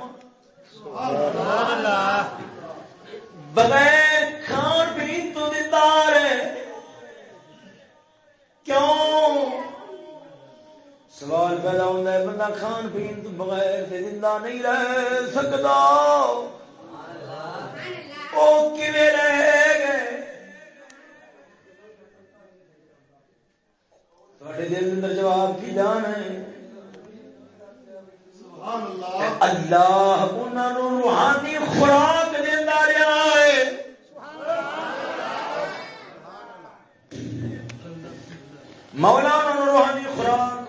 بغیر کھان پین تو دیدار ہے کیوں؟ سوال پیدا ہوتا ہے بندہ کھان پین تو بغیر سے زندہ نہیں رہ سکتا وہ رہ گئے؟ دل اندر جواب کی جان ہے؟ اللہ انہوں روحانی خوراک دینا رہا ہے۔ مولا انہوں روحانی خوراک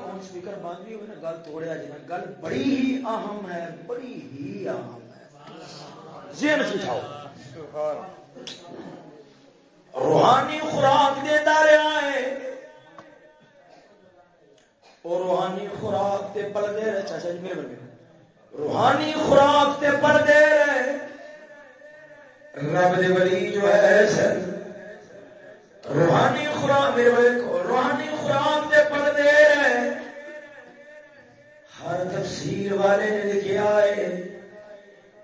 سپیکر بند بھی ہوئے نا گل توڑیا جنا گل بڑی ہی اہم ہے، بڑی ہی اہم ہے۔ ذہن سکھاؤ روحانی خوراک دیتا رہا ہے۔ اور روحانی خوراک تے پردے رہے اچھا، اچھا، چاچا جی میرے بندے روحانی خوراک تے پردے رہے۔ رب دے ولی جو ہے، سر۔ روحانی خوراک، میرے بڑے روحانی خوراک تے پردے رہے۔ ہر تفسیر والے نے لکھا ہے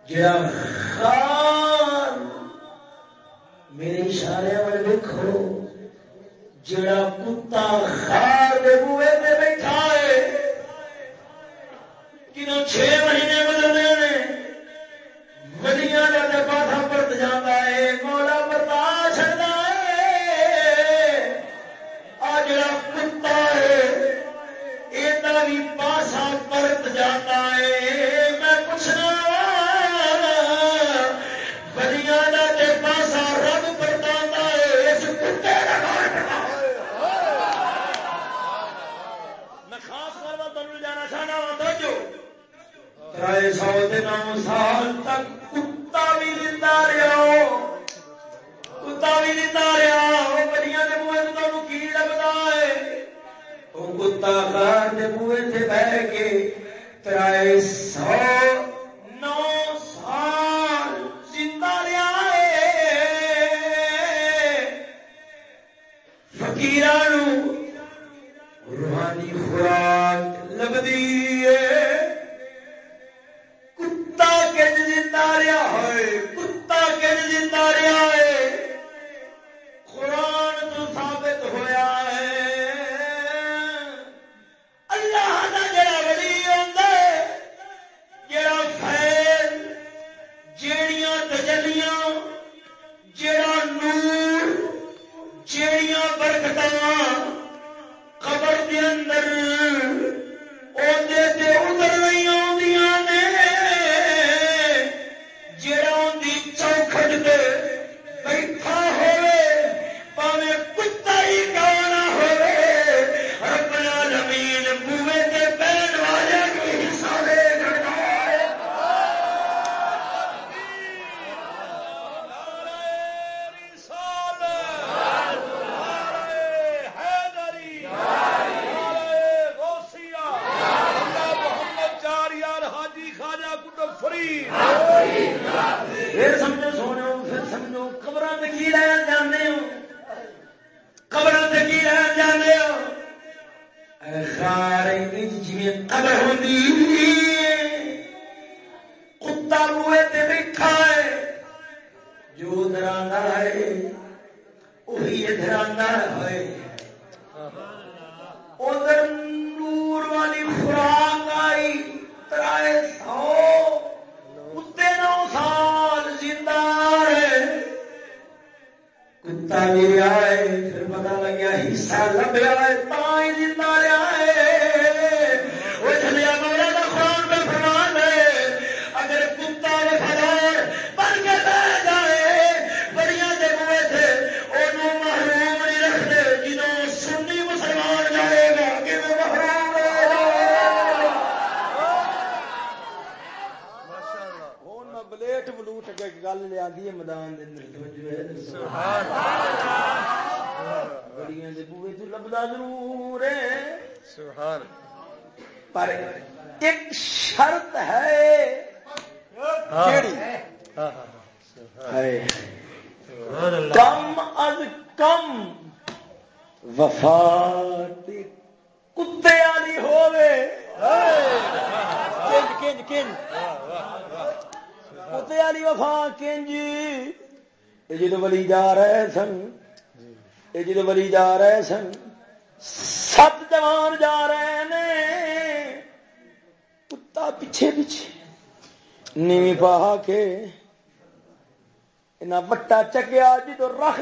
جڑا خان میرے اشارے والے دیکھو جڑا کتا خار دے بوئے میں بیٹھا ہے کنو چھ تھے بہ کے ترائے سو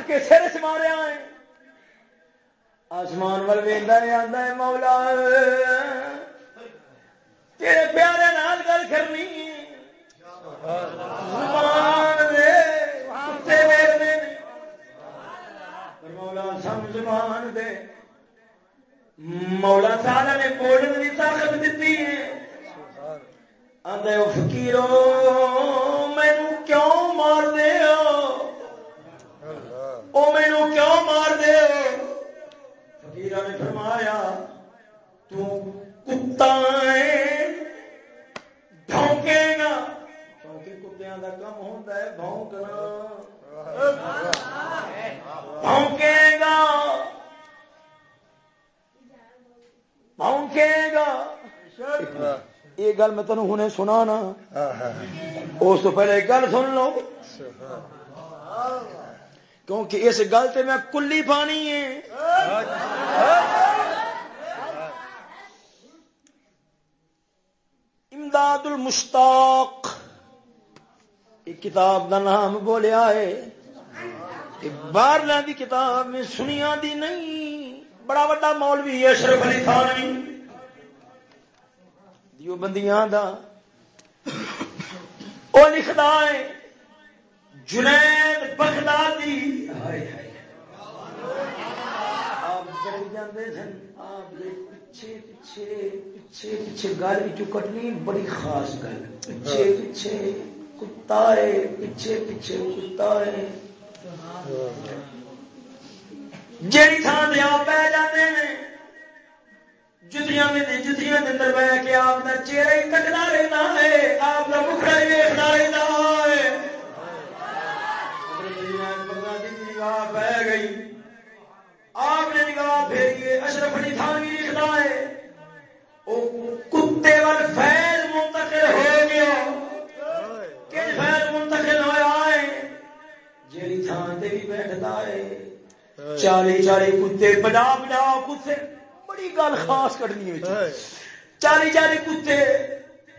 کے سر کیونکہ کتیا کم ہوتا ہے بھونکنا بھونکے گا بھونکے گا یہ گل میں تینوں ہنے سنا نا اس تو پہلے گل سن لو کیونکہ اس گل سے میں کلی پانی ہے امداد المشتاق ایک کتاب کا نام بولیا ہے۔ باہر دی کتاب میں سنیا دی نہیں۔ بڑا وا مولوی اشرف علی تھانوی۔ دیو بندیاں دا۔ وہ لکھتا ہے، جنید بغدادی۔ آپ جاندے سن، آپ پیچھے پیچھے پیچھے پیچھے گل کٹنی بڑی خاص گل۔ پیچھے پیچھے۔ کتا ہے، پیچھے پیچھے کتا ہے۔ جیڑی تھان دے آپ پہ جاتے ہیں جتیاں میں جتیاں کے اندر بہ کے آپ کا چہرہ ہی کٹنا رہتا ہے، آپ کا مکھڑا ہی دیکھنا رہتا ہے۔ نگاہ بہ گئی آپ نے نگاہ پھیری اشرف علی خان بھی لکھتا ہے۔ کتے وال فیض منتقل ہو گیا کہ فیض منتقل ہوا ہے سے بھی بیٹھتا ہے۔ چالی چالی کتے بجا بجا کتے۔ بڑی گل خاص کرنی ہے چالی چالی کتے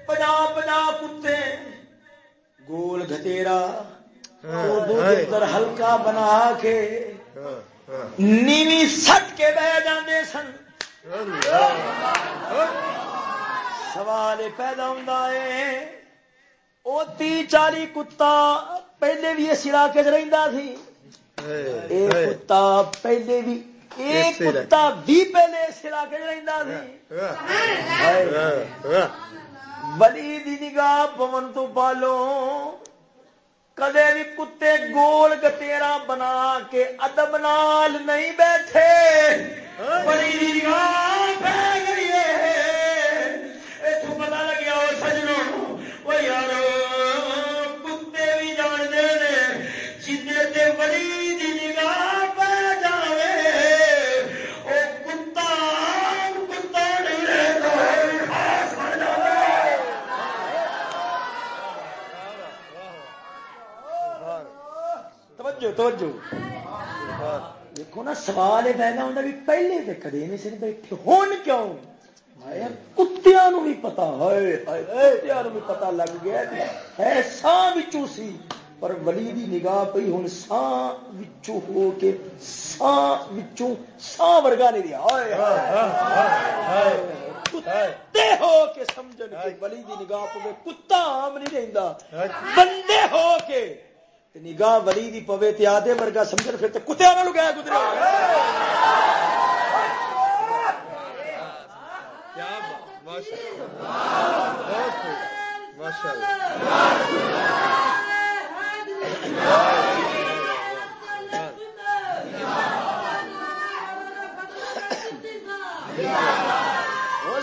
پجا پجا کتے۔ گول گتےرا ہلکا بنا کے نیوی سٹ کے بہ جاندے سن۔ سوال پیدا ہوں وہ تی چالی کتا پہلے بھی اس علاقے سی کتا پہلے بھی کتا بھی پہلے اس علاقے سی دی نگاہ پون تو پالو کدے بھی کتے گول گتےرا بنا کے ادب نال نہیں بیٹھے بڑی گئی پتا لگیا سجنوں وہ یار توجہ۔ دیکھو نا سوال یہ پیدا ہوتا بھی پہلے تو کدے نہیں سر بیٹھے۔ ہوں کیوں؟ کتیا بھی پتا بھی پتا لگ گیا ہے۔ سی پر ولی دی نگاہ پی ہوں سان ہو کے سان سان ورگا نہیں دیا۔ کتے ہو کے سمجھ ولی دی نگاہ پہ کتا آم نہیں رہتا بندے ہو کے نگاہ ولی دی پوے تے آدھے ورگا سمجھ پھر تے کتیا نہ لگایا گزرے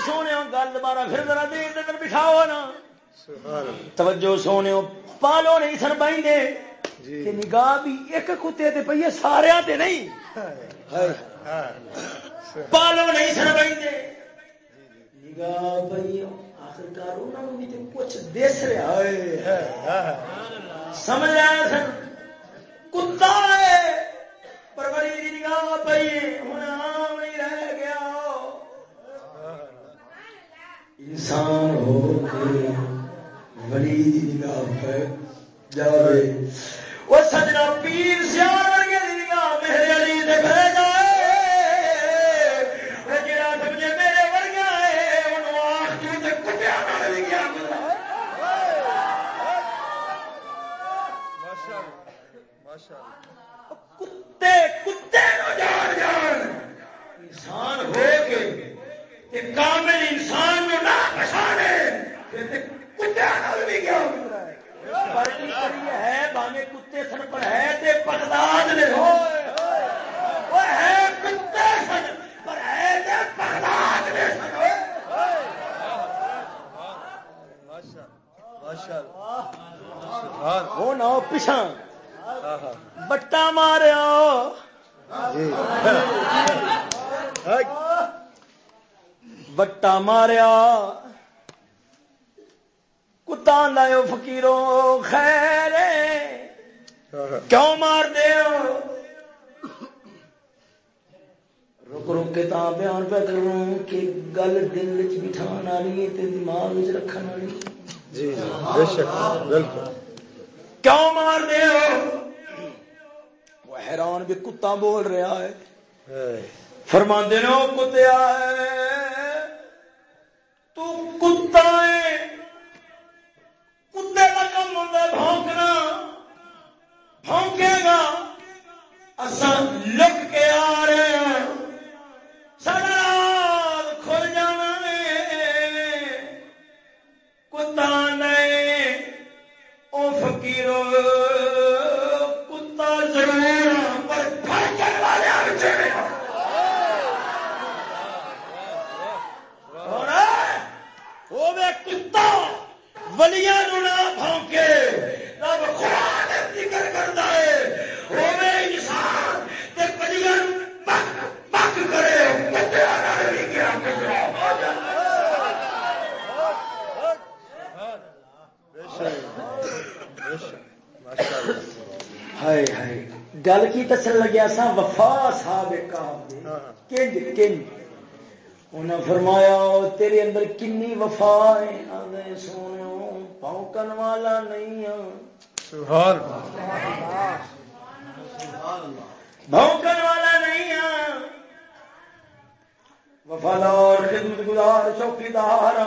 سونے گل دوبارہ پھر ذرا دیر بٹھاؤ نا۔ توجہ سونے پالو نہیں پائیں جی۔ کہ نگاہ بھی ایک کتے تے پی سارا تے نہیں۔ پالو نہیں سن پہ نگاہ پی آخرکار انہوں بھی تو کچھ دس رہا ہے سمجھ آیا سن؟ کتا ہے پر بڑی نگاہ پی ہوں آم نہیں رہ گیا۔ انسان ہو کے بڑی نگاہ پہ جاوے۔ وہ سجنا پیر سیار ورگے نگاہ میرے علی دے گھر جائے۔ جڑا سمجھے میرے ورگا ہے انہوں آخ جو تے کٹیا نال بھی گیا کتے کتے نو جان جان۔ انسان ہو کے کامل انسان نو نہ پچھانے نال بھی گیا ہے بانے کتے سن پر ہے تے نے۔ وہ ہے کتے سن پر ہے تے نے۔ سن نہ پچھا بٹا ماریا۔ بٹا ماریا۔ کتا لاؤ فکیرو خیر کیوں مار دے رک رک کے تا بیان پہ کروں کہ گل دل چ بٹھان والی تے دماغ چ رکھن والی جی بے شک بالکل۔ کیوں مار دے وہ حیران بھی کتا بول رہا ہے۔ فرماندے نے وہ کتیا ہے تو کتا ہے کتے ہوتا بھونکنا۔ بھونکے گا۔ اصل لک کے آ رہے ہیں۔ ہائے ہائے۔ گل کی تسل لگیا سا وفا صاحب کنج کنج انہیں فرمایا تیرے اندر کنی وفا ہے؟ سونے پونکن والا نہیں سبحان بھونکن والا نہیں ہاں۔ وفادار خدمت گزار چوکیدار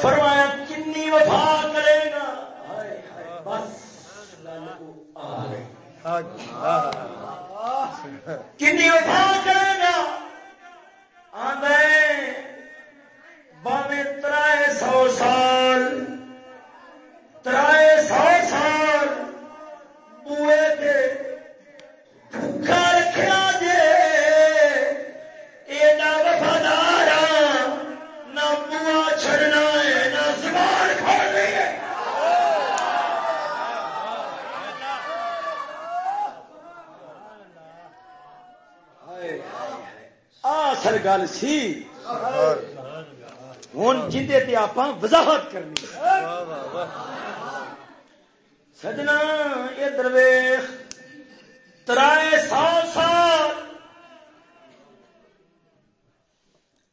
فرمایا کنی وفا کرے گا؟ بس۔ کنی وفا کرے گا آدھے باوے ترائے سو سال ترائے سو گل سی۔ ہوں جی آپ وضاحت کرنی۔ سجنا یہ درویش ترائے سو سال۔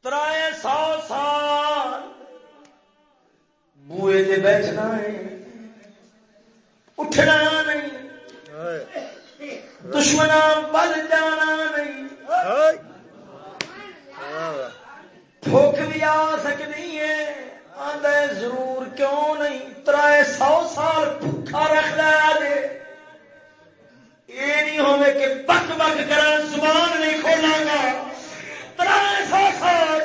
ترائے سو سال۔ بوئے سے بیٹھنا ہے۔ اٹھنا نہیں۔ دشمنا بل جانا نہیں۔ بھوک بھی آ سکتی ہے۔ آدھے ضرور کیوں نہیں؟ ترائے سو سال بھوکا رکھ لیا جے یہ نہیں ہوئے کہ بک بک کر زبان نہیں کھولا گا۔ ترائے سو سال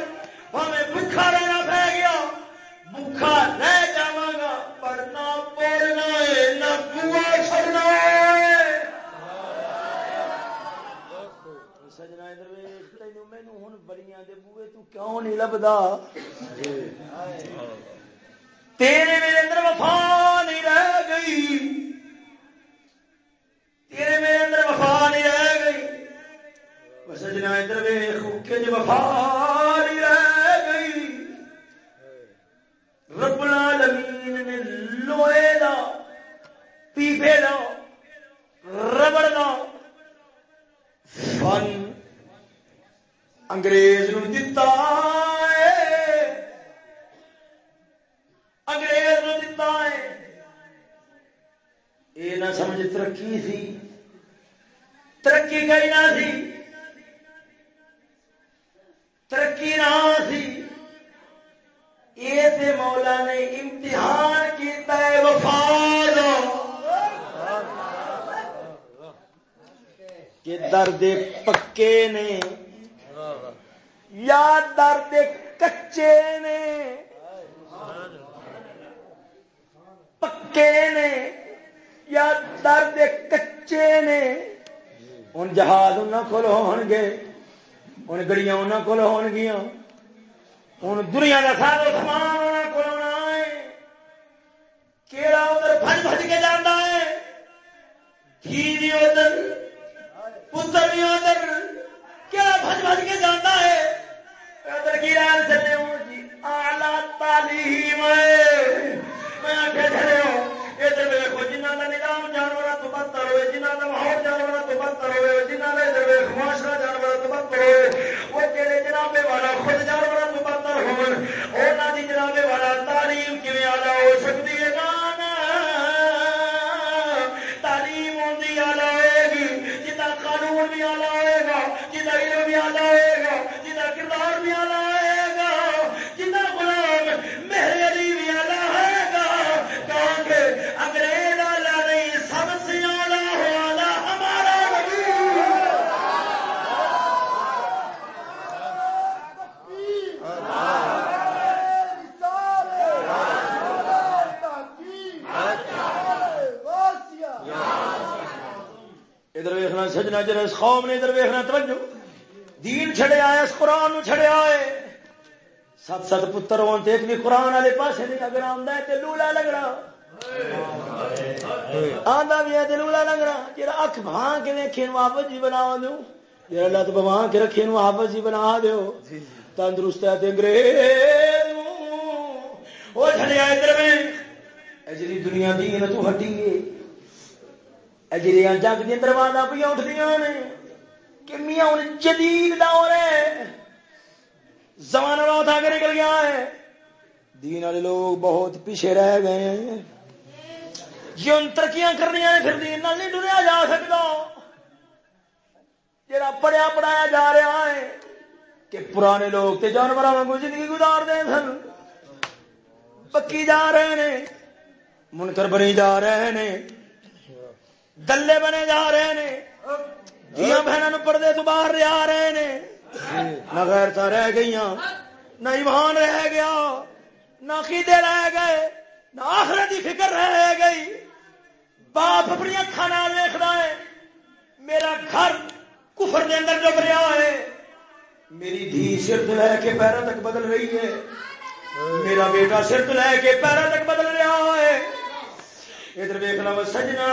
ہمیں بھوکا رہنا پہ گیا۔ بھوکا رہ جا گا۔ پر نہ ہوں بڑیاں دے بوئے تو کیوں نہیں لبدا تیرے میرے اندر وفا نہیں رہ گئی تیرے میرے اندر وفا نہیں رہ گئی سجنا ادھر ویخ کے جی وفا نہیں رہ گئی رب العالمین نے لوہے دا پیپے دا ربڑ دا فن انگریز نو دتا ہے انگریز نو دتا ہے یہ نہ سمجھ ترقی سی ترقی گئی نہ سی ترقی نہ سی اے تے مولا نے امتحان کیتا ہے وفاد کہ درد پکے نے یا درد کچے نے۔ پکے نے۔ یا درد کچے نے۔ ہوں جہاز انہوں کول ہو گے۔ ہوں گڑیاں انہوں کول ہو گیا ہوں دنیا کا سارا سامان انہوں کو آنا ہے۔ کیڑا ادھر بج بج کے جانا ہے۔ دھی بھی ادھر، پتر بھی ادھر، کیڑا بج بج کے جانا ہے۔ ادھر کی ران چلے ہوں جی آلہ تعلیم میں آگے چلے ہوں۔ ادھر ویکو جنہ کا نظام جانور تو ہوئے جنہ کا ماحول جانور تو بدتر ہوئے جنہ کا ادھر ویک معاشرہ جانور تو بدتر ہوئے، وہ جہے جنابے والا خود جانور تو بدتر ہونا کی جنابے والا تعلیم کیون آلہ ہو سکتی ہے گانا تعلیم ہوتی آلہ ہوئے گی جنا قانون بھی آلہ ہوئے گا جنا علم بھی آلہ ہوئے گا جنا کردار بھی آلہ ہوئے گا جنا غلام میرے علی بھی آلہ ہوئے گا انگریز والا نہیں سب سے والا ہمارا ادھر ویخنا سجنا جر اس قوم نے ادھر ویخنا توجہ۔ دین چھڑیا ہے اس قرآن چھڑیا ہے سات سات پتر ہوتے ایک بھی قرآن والے پاس نہیں اگر آمد ہے تو لولا لگنا آدھا بھی ہے تو لولا لگنا جرا اک بھان کے رکھے واپس جی بنا دو۔ جرا لت بھان کے رکھے واپس جی بنا دو۔ تندرست ہے انگریز وہ چھڑیا ادھر میں اجری دنیا دین تو ہٹی اجریاں جگ دیا دروازہ پہ اٹھدیا نے کہ میاں ہوں جدید دور ہے زمانہ بہت آگے نکل گیا ہے دین والے لوگ بہت پیچھے رہ گئے ہیں جی ان ترقیاں کرنی ہیں پھر دین نال نہیں ڈریا جا سکتا جا پڑھیا پڑھایا جا رہا ہے کہ پرانے لوگ تے جانوروں واگو زندگی گزار دے سن پکی جا رہے ہیں منکر بنی جا رہے ہیں دلے بنے جا رہے ہیں دیا بہنوں پردے تو باہر آ رہے ہیں نہ غیرتا رہ گئی نہ ایمان رہ گیا، نہ قیدے رہ گئے، نہ آخرت کی فکر رہ گئی۔ باپ اپنی اکھان دیکھتا ہے، میرا گھر کفر دے اندر ڈب رہا ہے۔ میری دھی سر تو لے کے پیروں تک بدل رہی ہے۔ میرا بیٹا سر تو لے کے پیروں تک بدل رہا ہے۔ ادھر ویکنا سجنا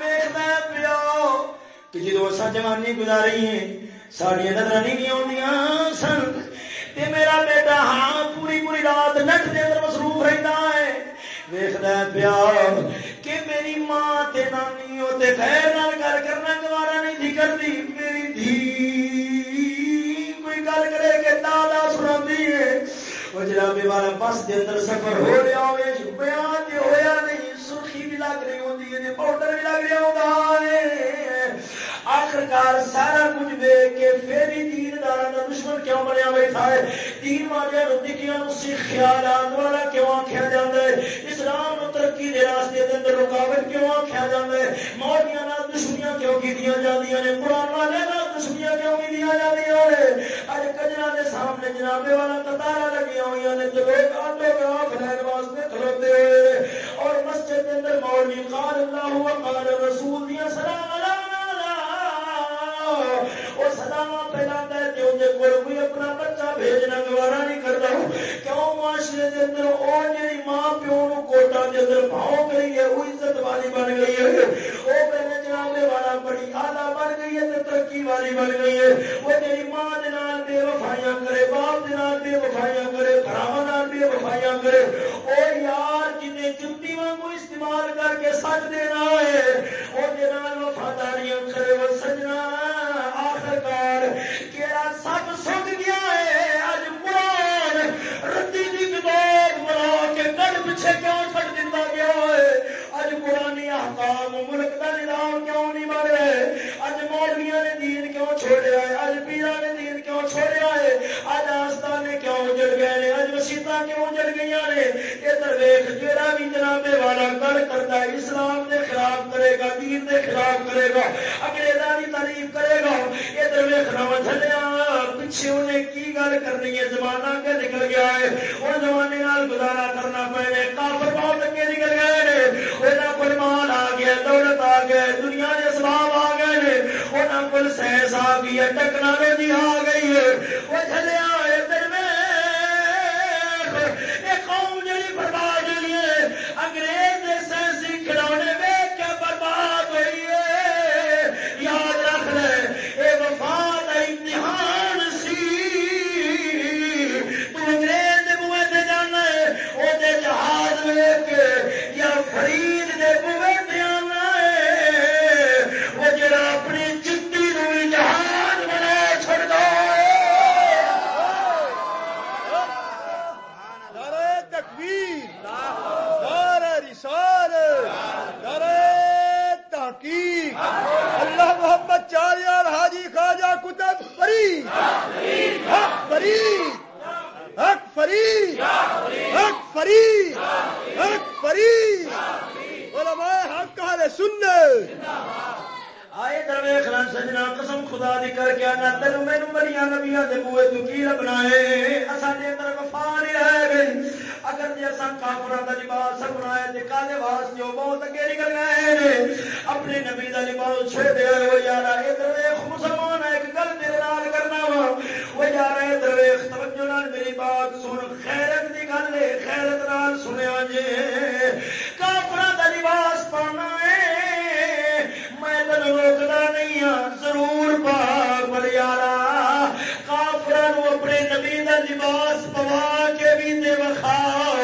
ویخنا پیو کہ جدو اصا جوانی گزاری ہیں ساڑی نظر نہیں آدی سن تے میرا بیٹا ہاں پوری پوری رات نٹ دے اندر مصروف رہتا ہے ویخنا پیا کہ میری ماں تے نانی تے خیر نال گل کرنا گوارا نہیں تھی کرتی میری دھی کوئی گل کرے کہ دادا سنا ہے وہ جنابے والا بس دے اندر سفر ہو رہا ہوئے بیان تے ہویا نہیں سرخی بھی لگ رہی ہوتی ہے جی پاؤڈر بھی لگ رہا ہوتا ہے۔ آخرکار سارا کچھ دیکھ کے پھر ہی دین دار کا دشمن کیوں بنیا بیٹھا ہے؟ دین والے نتیجیاں سی خیالات والا کیوں آخیا جاتا ہے؟ اسلام ترقی کے راستے کے اندر رکاوٹ کیوں آخیا جاتا ہے؟ موڑیاں دشمنیاں کیوں کی جاتی ہیں قرآن والے دشمنیاں کیوں کی جاتی ہیں اج کجرا کے سامنے جنابے والا کتارا لگی ہوئی نے، تو لوگ آٹوگراف لین واسطے کھلوتے ہوئے اور مسجد کے اندر مولوی قال اللہ قال رسول دیا، سلام وہ سلاوا پہلا کوئی اپنا بچہ بھیجنا، گوارا نہیں کرتا۔ کیوں معاشرے کے اندر وہ جی ماں پیو نو کوٹا کے اندر بھاؤ گئی ہے، وہ عزت والی بن گئی ہے۔ وہ پہلے جنابے والا بڑی آلہ بن گئی ہے ترقی والی بن گئی ہے۔ وہ جی ماں دال بے وفائیاں کرے، باپ دال بے وفائیاں کرے براوا بے وفائیاں کرے وہ یار جتی وانگو استعمال کر کے سچ دینا ہے وہ کرے وہ سجنا۔ آخر کار کیڑا سچ سک گیا ہے اج قرآن ردی کی کتاب بنا کے کل پیچھے کیوں چھڑ دیا گیا ہے؟ اج قرآنی احکام ملک کا نظام کیوں نہیں بنے؟ اج مولویاں نے دین کیوں چھوڑیا ہے؟ اج پیرا نے دین کیوں چھوڑیا ہے؟ کیوں اجڑ گئی نے؟ ادھر ویخ جہاں بھی جناب والا گل کرتا ہے، اسلام دے خلاف کرے گا، دین دے خلاف کرے گا اگریزا کی تعریف کرے گا۔ ادھر ویخ نہ چلیا پیچھے انہیں کی گل کرنی ہے؟ زمانہ کے نکل گیا ہے؟ ہوں زمانے گزارا کرنا پڑے کافر بہت اگے نکل گئے وہ کوئی مال آ گیا، دولت آ گیا، دنیا کے سباب آ گئے وہاں کو سائنس آ گئی ہے ٹیکنالوجی آ گئی ہے۔ وہ چلیا برباد ہوئی ہے۔ انگریز سائنسی کھلونے ویچ کے برباد ہوئی ہے۔ یاد رکھ لے یہ وفاد امتحان سی۔ تو انگریز کے منہ سے جانا ہے وہ جہاز ویچ کے یا فری چار یار حاجی خواجہ کتب فری حق فری حق فری حق فری حق فری علماء حق اہل سنت۔ آئے دروے خلان سجنا، قسم خدا دی کر کے آنا تینو مینو بڑیاں نبیاں دے بوئے تو کی ربنا ہے؟ اساں دے اندر وفا نہیں رہ گئی اگر جے اساں کافراں دا لباس بنایا تے کالے واسطے او بہت اگے نکل گئے نے اپنے نبی دا لباس چھوڑ دے او یارا ادھر ویکھ مسلمان ایک گل تیرے نال کرنا وا۔ او یارا ادھر ویکھ توجہ نال میری بات سن۔ خیرت دی گل ہے، خیرت نال سنیا جے۔ کافراں دا لباس پانا ہے۔ میں تین روکنا نہیں ہاں ضرور پاک بل یارا کافر اپنے نبی کا لباس پوا کے بھی دے وکھاؤ.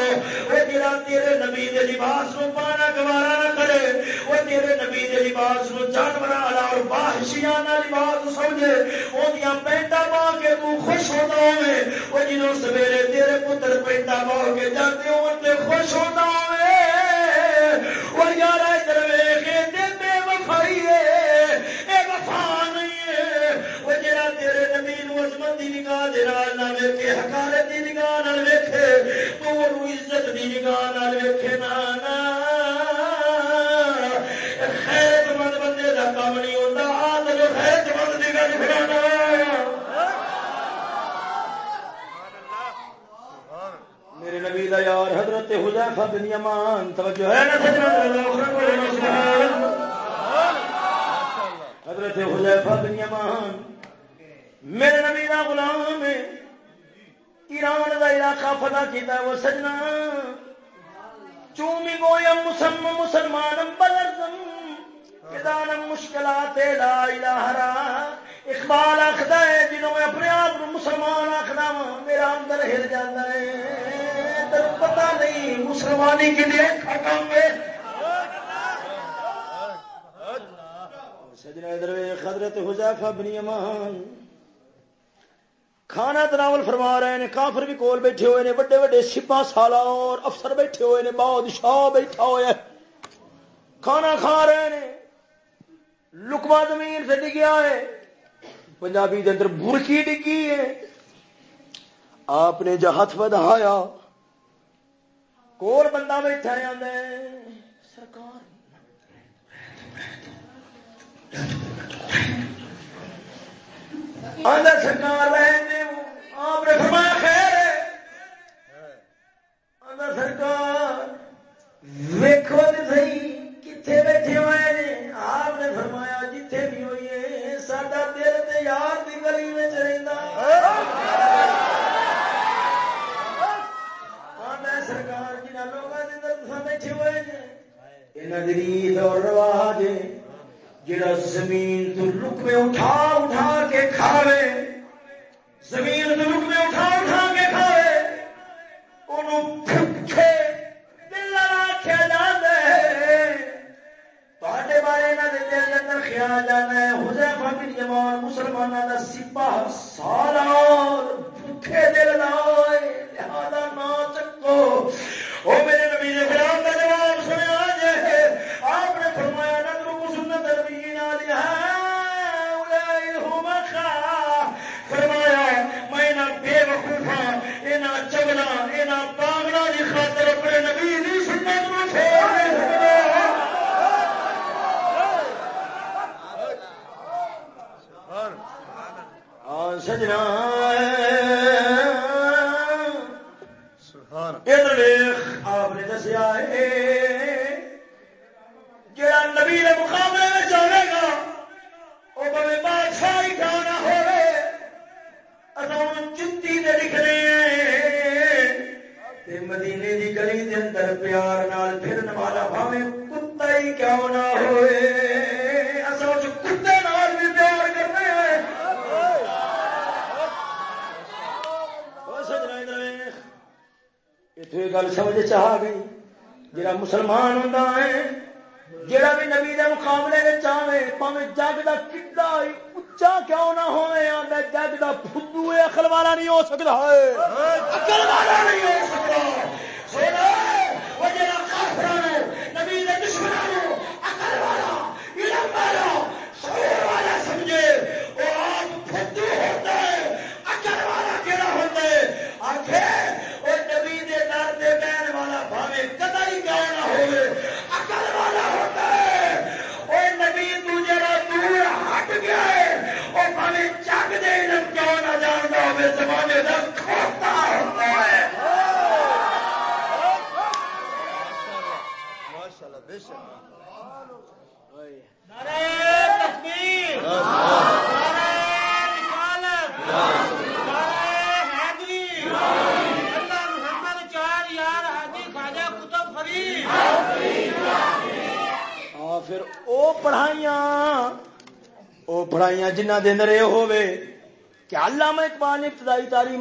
وہ جڑا تیرے نبی دے لباس نو پانا گوارا نہ کرے وہ تیرے نبی دے لباس نو جانور والا اور باہشیانہ لباس سمجھے وہ پینٹا پا کے تو خوش ہوتا ہوئے۔ وہ جنہوں سویرے تیرے پتر پینٹا پا کے جاتے ہو خوش ہوتا ہوئے۔ دی نگاہ دے نال نہ ویکھے حقارت دی نگاہ نال ویکھے تو وہ عزت دی نگاہ نال ویکھے نا نا خیرت مند بندے دا کام نہیں ہوندا آدل خیرت مند دی گل پھرانا میرے نبی دا یار حضرت حذیفہ بن یمان توجہ ہے نا؟ سجنا۔ حضرت حذیفہ بن یمان۔ میرے نبی دا غلام ایران دا علاقہ فتح کیتا ہے وہ سجنا۔ چومی گویم مسلم مسلمانم بلرزم۔ کدانم مشکلات لا الہ را۔ اقبال آخدا ہے، جنہوں میں اپنے آپ مسلمان آخدا ہوں میرا اندر ہل جاتا ہے۔ تر پتہ نہیں، مسلمانی کے لیے ختم گے سجنا ادھر حضرت حذیفہ بن یمان۔ کھانا تناول فرما رہے ہیں، کافر بھی کول بیٹھے ہوئے نے بڑے بڑے سپا سالار افسر بیٹھے ہوئے نے بادشاہ بیٹھا ہوا ہے۔ کھانا کھا رہے ہیں۔ لکما زمین سے ڈگیا ہے۔ پنجابی اندر برکی ڈگی ہے۔ آپ نے جو ہاتھ بدھایا کول بندہ بیٹھا ہے سرکار آدھا سرکار آپ نے فرمایا خیر آدھا سرکار ویکو تو صحیح کتنے بیٹھے ہوئے نے؟ آپ نے فرمایا جتھے بھی ہوئی ہے، ساڈا دل تے یار دی گلی میں آدھا سرکار جنہ لوگوں بیٹھے ہوئے نے ریت اور رواج جڑا زمین تو لک میں اٹھا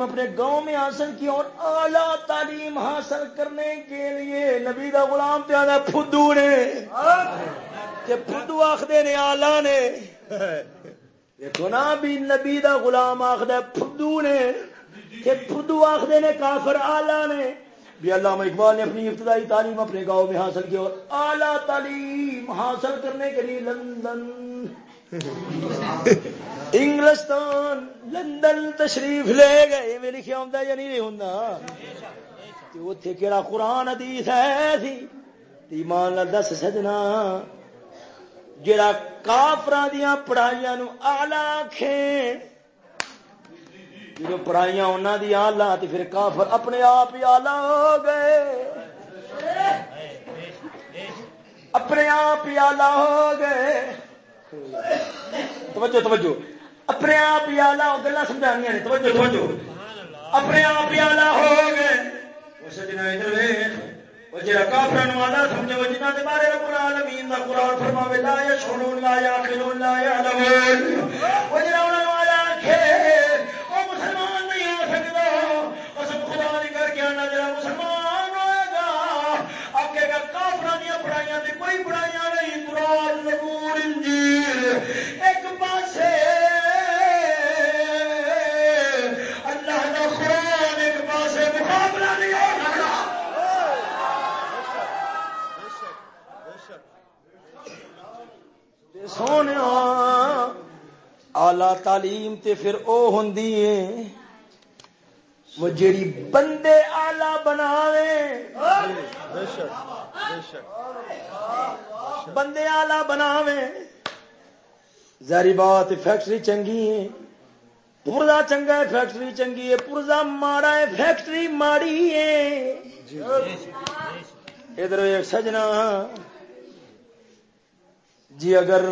تعلیم اپنے گاؤں میں حاصل کی اور اعلیٰ تعلیم حاصل کرنے کے لیے نبی دا غلام پیادہ فدو نے۔ کہ فدو آخدے نے آلہ نے۔ دیکھو نا بھی نبی دا غلام آخد فدو نے۔ کہ فدو آخدے نے، کافر آلہ نے۔ بھی علامہ اقبال نے اپنی ابتدائی تعلیم اپنے گاؤں میں حاصل کی اور اعلیٰ تعلیم حاصل کرنے کے لیے لندن انگلستان، لندن تشریف لے گئے۔ میں لکھا ہوں یا نہیں ہوں اتنے کہڑا قرآن حدیث ہے سی؟ ایمان دس سجنا۔ جڑا کافر دیا پڑھائیاں آلہ آخے جب پڑھائیاں انہوں دی آلہ تو پھر کافر اپنے آپ ہی آلہ ہو گئے۔ اپنے آپ ہی آلہ ہو گئے۔ توجہ توجہ۔ اپنے آپ ہی آلہ گلا سمجھانیا نے، توجہ توجہ۔ اپنے آپ ہی آلہ ہو گئے۔ کافر والا سمجھو جنہ کے بارے قرآن امین کا قرآن فرماوے، لا یا چھوڑو لا یا کھلو لا یا لمون وہ جنہ انہوں نے والا آخے وہ مسلمان نہیں ہو سکتا قسم خدا نہیں کر کے آنا، جڑا مسلمان ہوئے گا آگے گا کافر دیا پڑھائیاں کوئی پڑھائیاں نہیں، قرآن نبور انجیل ایک پاسے۔ سونے آلہ تعلیم تے پھر او ہوں وہ جیڑی بندے آلہ بناوے۔ بندے آلہ بناوے۔ ظاہری بات فیکٹری چنگی ہے۔ پورزا چنگا ہے، فیکٹری چنگی ہے۔ پورزا ماڑا ہے، فیکٹری ماڑی ہے۔ ادھر ایک سجنا۔ جی اگر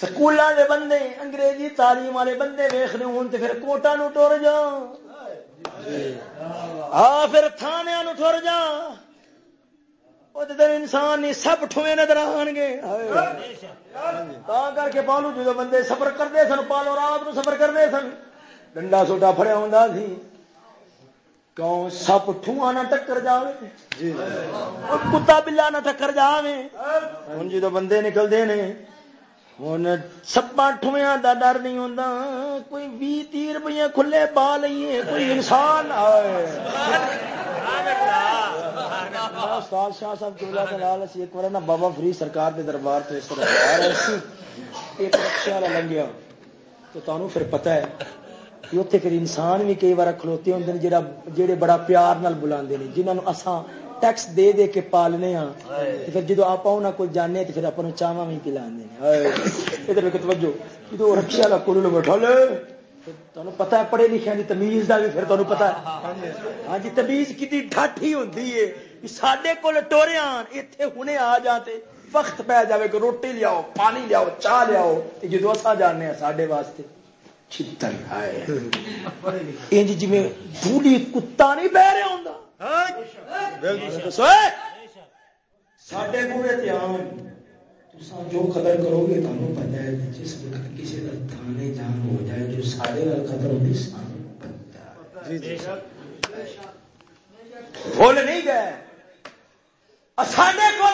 سکول والے بندے، انگریزی تعلیم والے بندے ویخنے ہوں تو پھر کوٹا نو ٹر جا آ پھر تھانے نو جا انسان نہیں سب ٹھوے نظر آن گے کر کے پالو جدو بندے سفر کرتے سن پالو رات نو سفر کرتے سن۔ ڈنڈا سوٹا فریا ہوں سی۔ کیوں سپ ٹھواں نہ ٹکر جائے جی۔ کتا بلا نہ ٹکر جائے ہوں جدو بندے نکلتے ہیں ہوں سپا ٹھویا کا ڈر نہیں ہوتا کوئی بھی تیر روپیے کھلے پا لیے کوئی انسان استاد شاہ صاحب چولہا کے لال ایک بار نا بابا فری سرکار کے دربار سے اس طرح ایک رکشے والا لنگیا تو تمہیں پھر پتا ہے کہ اتنے پھر انسان بھی کئی بار کھلوتے ہوں جا جہے بڑا پیار نال بلا جنہوں اساں ٹیکس دے دے کے پالنے ہاں پھر جدو آپ کوئی جانے تو پھر آپ چاوا بھی پلا ادھر توجہ جدو رکشے والا کل بٹھا لے تمہیں پتا ہے پڑھے لکھے کی تمیز کا بھی پھر تمہیں پتا ہے ہاں جی تمیز کی ڈٹ ہی ہوتی ہے سڈے کول ٹوریا اتنے ہنے آ جاتے وقت پی جائے کہ روٹی لیاؤ پانی لیاؤ چاہ لیاؤ جدو اصا جانے سڈے واسطے چھتر انج جی بولی کتا نہیں بہ رہا ہوں سڈے پورے دھیان جو قدر کرو گے تمہیں پتا ہے جس وقت کسی کا تھانے جان ہو جائے جو سارے قدر ہوگی سانو بھول نہیں گئے ساڈے کو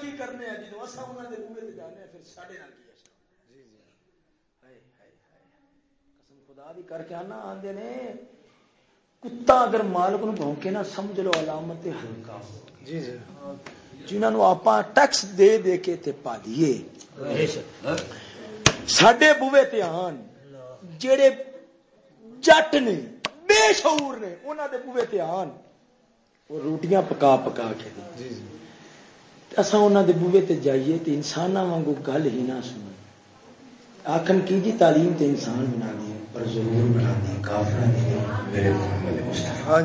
کی کرنے اصا انہوں جانے پھر قسم خدا بھی کر کے آنا آدھے نے کتا اگر مالک نو بھونکے نہ سمجھ لو علامت ہلکا ہو۔ جی جی۔ جنہوں آپ ٹیکس دے دے کے تے پا دیے سڈے بوے تیان جڑے جٹ نے بے شعور نے انہوں دے بوے تیان وہ روٹیاں پکا پکا کے جی، جی۔ اصا انہوں دے بوے تے جائیے تے انسان وانگو گل ہی نہ سن آخن کی جی تعلیم تے انسان بنا دی پر ضرور بنا دی کافر میرے محمد مصطفیٰ۔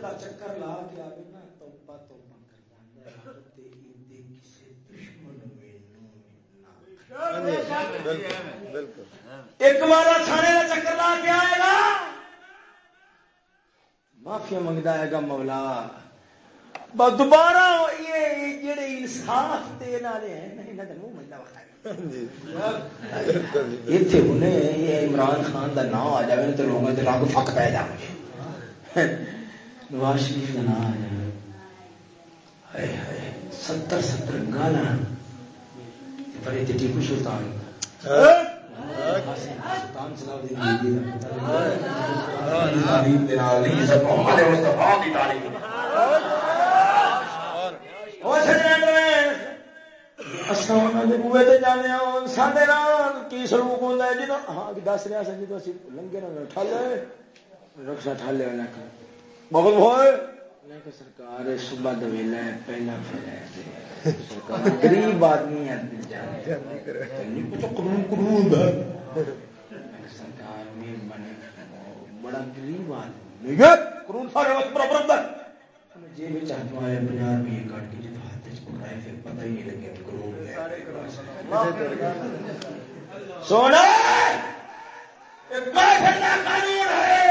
کا چکر لا کے آگے نا توبہ توبہ کر ایک بار تھانے کا چکر لا کے آئے گا۔ ہے گا مولا۔ دوبارہ یہ جڑے انصاف ہیں منڈا جی۔ اتنے ہوں یہ عمران خان کا نام آ جائے تو لوگوں کے رنگ فک پی جائے نواز شریف کا نام آیا ستر ستر گالا بڑے ٹیپو سلطان۔ بوے جانے سارے کی سلوک ہوتا ہے ہاں دس رہا سر لنگے ٹھل رکشا ٹھل لیا بہت ہوئے سرکار صبح دویلا ہے پہلا پھر گریب آدمی ہے سرکار بنے بڑا گریب آدمی سارے وقت برابر جی میں کٹ کے ہاتھ پھر پتہ ہی نہیں لگے سونا قانون ہے!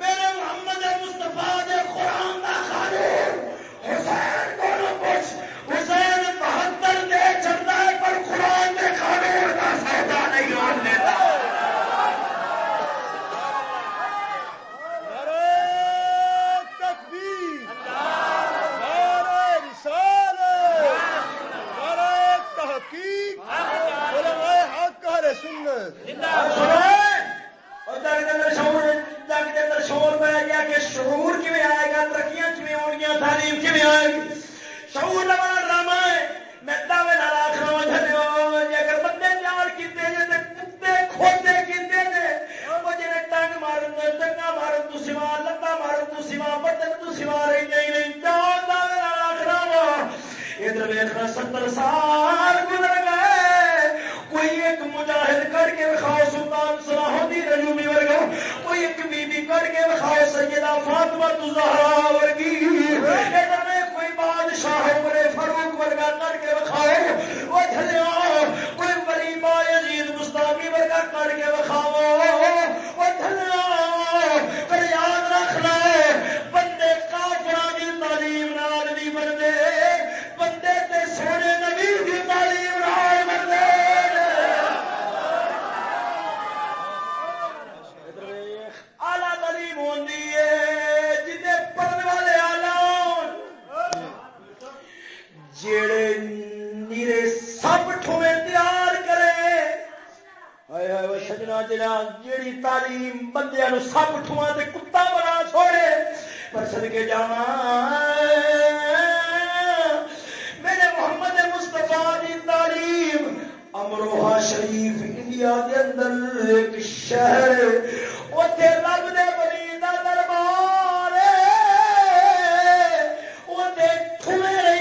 میرے محمد مستفا قرآن کا خالق حسین کو پوچھ! حسین بہتر دے چلتا ہے پر قرآن کے قانون کا سودا نہیں مان لیتا سنت شور پہ گیا کہ شعور آئے گا، ترقیاں تعلیم آئے گی؟ شعور ڈرامہ ہے۔ میں دعوے نال آخر اگر بندے پیار کیتے کتے کھوتے کیتے وہ ٹنگ مارن ٹنگا مارن تو سوا لتا مارن تو سوا بدن تو سوا رہی نہیں نہیں دعوے نال آخر ادھر ستر سال گزر کر کے کھاؤ سیدہ فاطمہ زہرا ورگی۔ ادھر میں کوئی بادشاہ عمر فاروق ورگا کر کے کھاؤ وہ جھلیا، کوئی بڑی با یزید مستاقی ورگا کر کے کھاؤ وہ جھلیا سجنا جنا جیڑی تعلیم بندے سب ٹھواں تے کتا بنا چھوڑے پر سد کے جا میرے محمد مستفا کی تعلیم امروہا شریف انڈیا کے اندر ایک شہر اتنے رب دے بلی کا دربار ٹھوے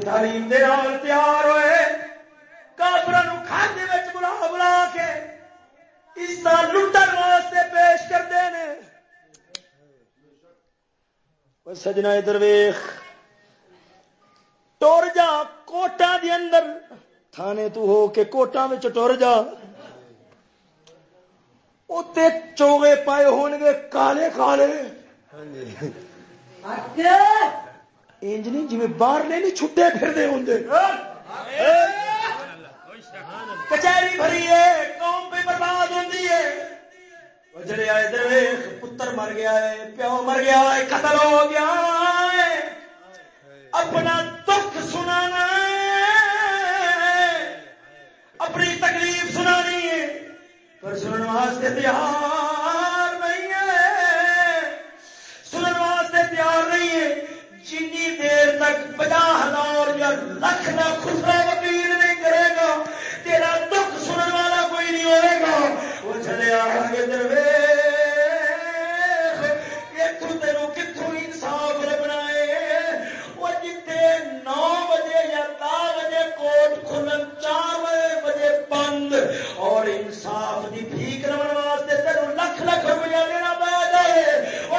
تعلیم دے نال تیار ہوئے کافروں کھانے وچ بلا بلا کے اس طرح لٹن واسطے پیش کرتے ہیں سجنا درویخ ٹور جا کوٹا دی اندر تھانے تو ہو کے کوٹا میں ٹور جا اتنے چوگے پائے ہون گے کالے کالے انج نہیں جی باہر نہیں چھٹے پھرتے ہوں کچہری بھری ہے قوم پہ برباد ہوتی ہے جڑے آئے درویش پتر مر گیا ہے پیو مر گیا ہے قتل ہو گیا ہے اپنا دکھ سنانا اپنی تکلیف سنانی ہے پر سننے واسطے تیار نہیں ہے سننے واسطے تیار نہیں ہے جنی دیر تک پناہ ہزار یا لکھ نہ خسرا وکیل نہیں کرے گا، تیرا دکھ سننے والا کوئی نہیں ہوئے گا۔ وہ چلے آگے درویش اتو انصاف لبنا ہے وہ جتے اور انصاف دی بھیک رمن واسطے تیرو لکھ لکھ روپیہ دینا پہ جائے۔ وہ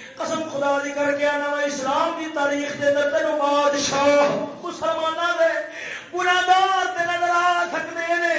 قسم خدا دی کر کے آنا اسلام دی تاریخ دے اندر تینوں بادشاہ مسلمانوں دے گناہ دار تے نظر آ سکدے نے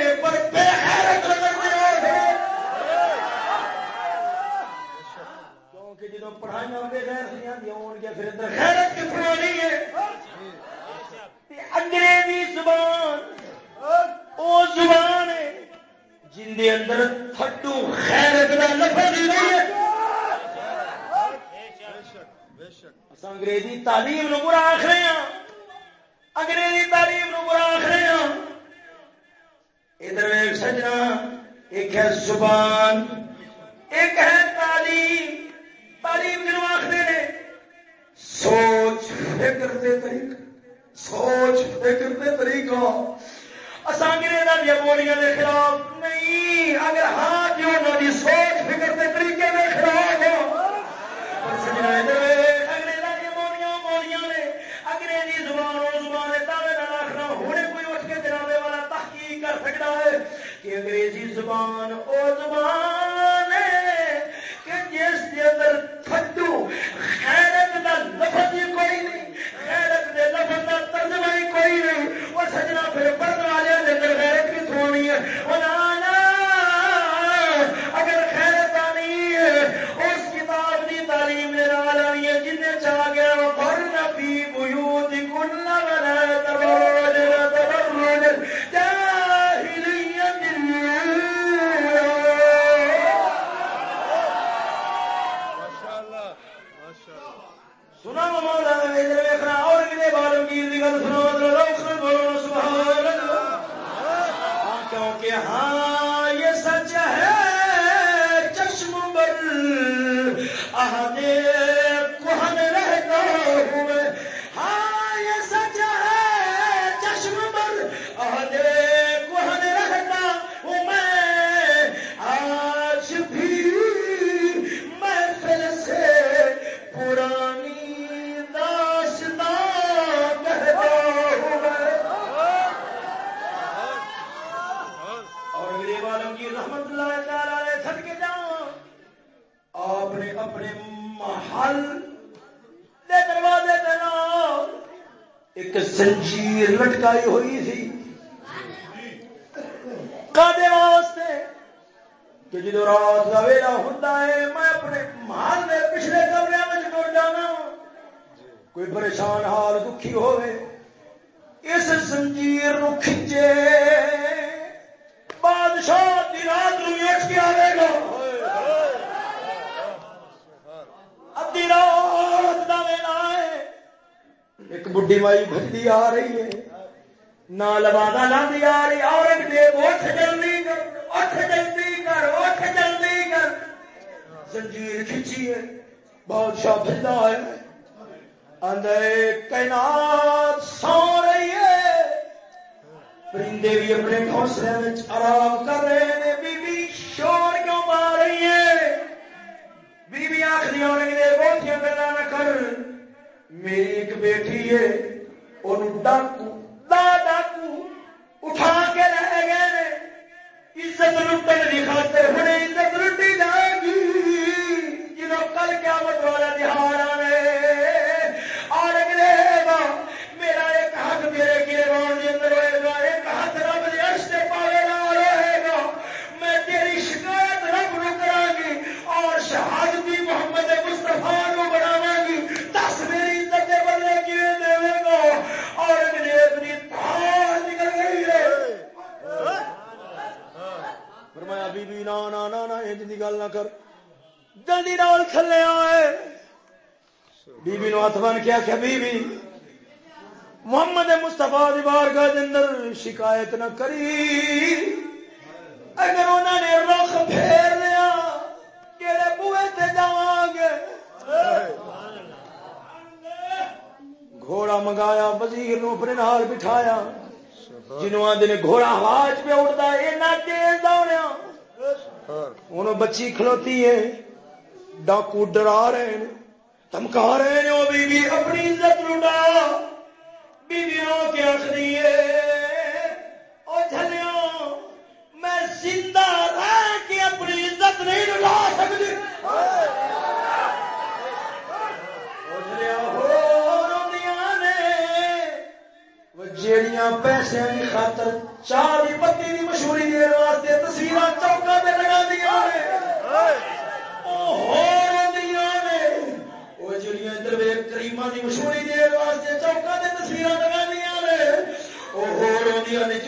تعلیم نو برا آخ رہے ہیں۔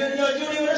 جڑیاں یونیورسٹی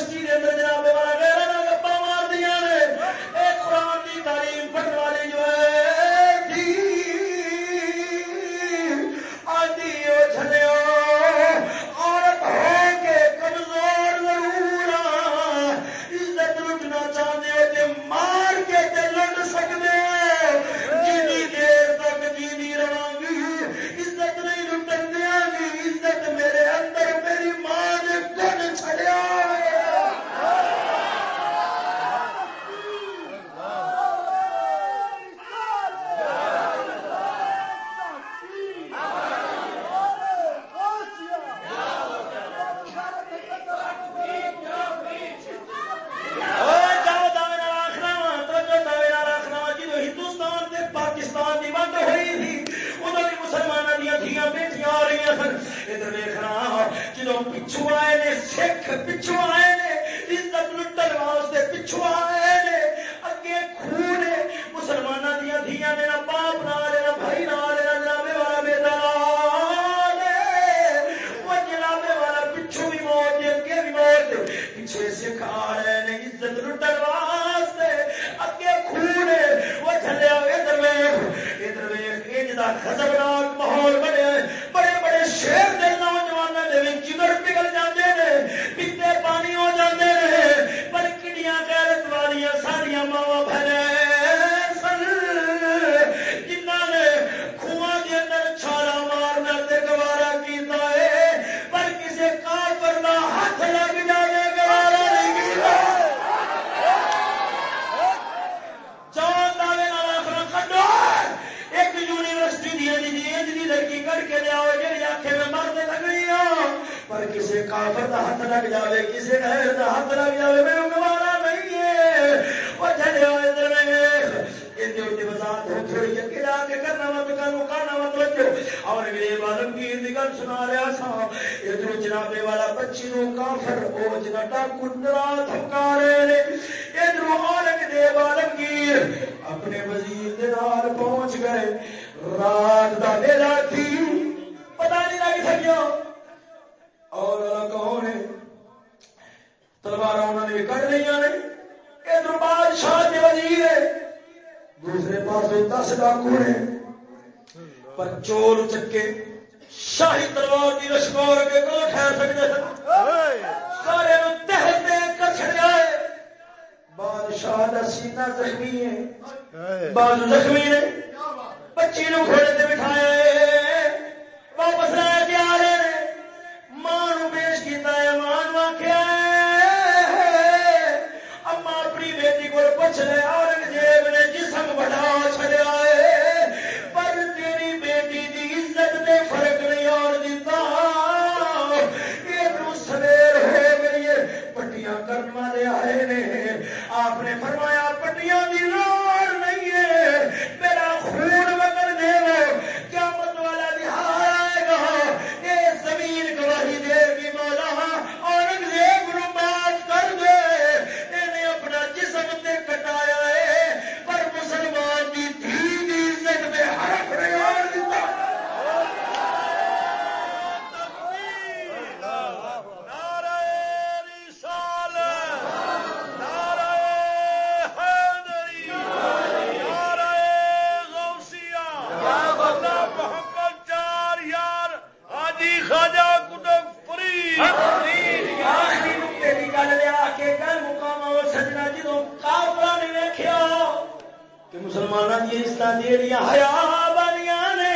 مسلمانوں کی عزت جہیا ہیا والیاں نے،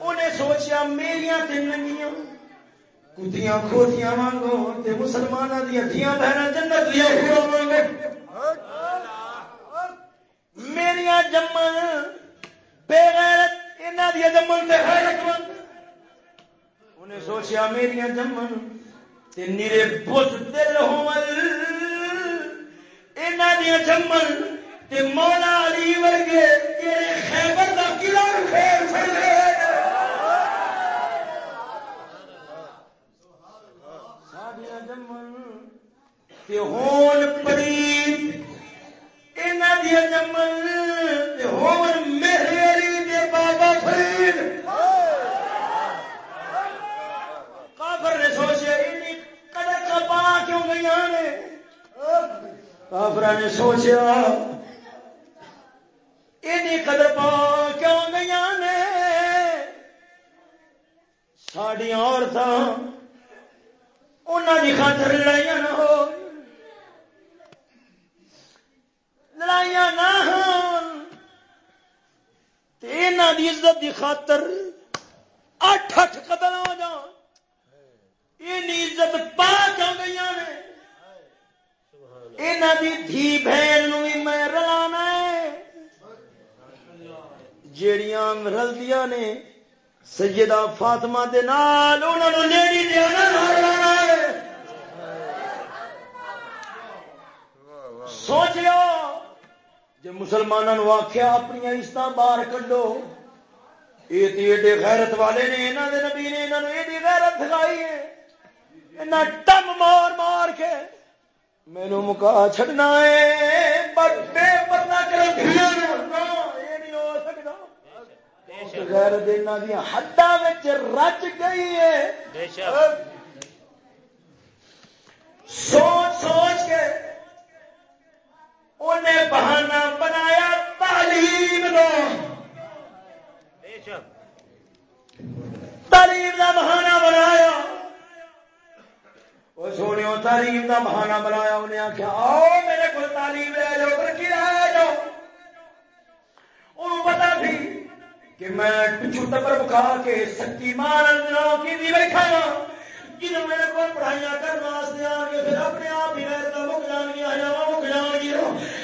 انہیں سوچیا میریاں تین کتیاں کھوتیاں وانگو تے مسلمانوں دیا دھیاں بہن جنت لیا ہوا وانگو میریاں جمن بے غیرت انہاں دیا جمن تے غیرت مند انہیں سوچیا میریاں جمن تے نیرے بت دل ہون انہاں دیا جمن تے مولا علی ورگے تیرے خیبر دا قلعہ خیر چھڑ ساڈیاں جمن تے ہون پڑی انہاں دیا جمن تے ہون میرے علی دے بابا فرید۔ کافر نے سوچے انی کڑک پا کیوں گئی نے؟ کافر نے سوچا انی قدر پا کیوں گئی نے ساڈیاں عورتاں انہاں دی خاطر لڑائیاں نہ ہو۔ لڑائیاں نہ انہاں دی عزت دی خاطر اٹھ اٹھ قتل ہو جان این عزت پا کیوں گئی نے یہاں دی دھی بہن بھی میں رلانا ہے۔ جیڑیاں رلدیاں نے، سیدہ فاطمہ دے نال، انہاں نو لیڈی دے نال رلانا ہے۔ سوچ لو جے مسلمانوں نو آکھیا اپنی عزت باہر کڈو۔ یہ تے ایڈے غیرت والے نے، انہاں دے نبی نے انہاں نو ایڈی غیرت دکھائی ہے۔ انہاں ٹم مار مار کے مینو مکا چھڈنا ہے۔ پر بے پردہ کر دھیاں نو یہ نہیں ہو سکدا غیر دینا دیا. حداں وچ رچ گئی ہے. سوچ سوچ کے انہیں بہانہ بنایا تعلیم دو تعلیم کا بہانہ بنایا. وہ سونے تعلیم کا بہانہ بنایا انہیں آخیا آؤ میرے کو تعلیم لے جاؤ ترقی لے جاؤ انہوں پتا سی کہ میں پچھو تبر بکھا کے سچی مان کی بھی بیٹھا جنہوں میرے کو پڑھائیاں کرنے واسطے آ پھر اپنے آپ ہی مک جان گیا مک جان گیا۔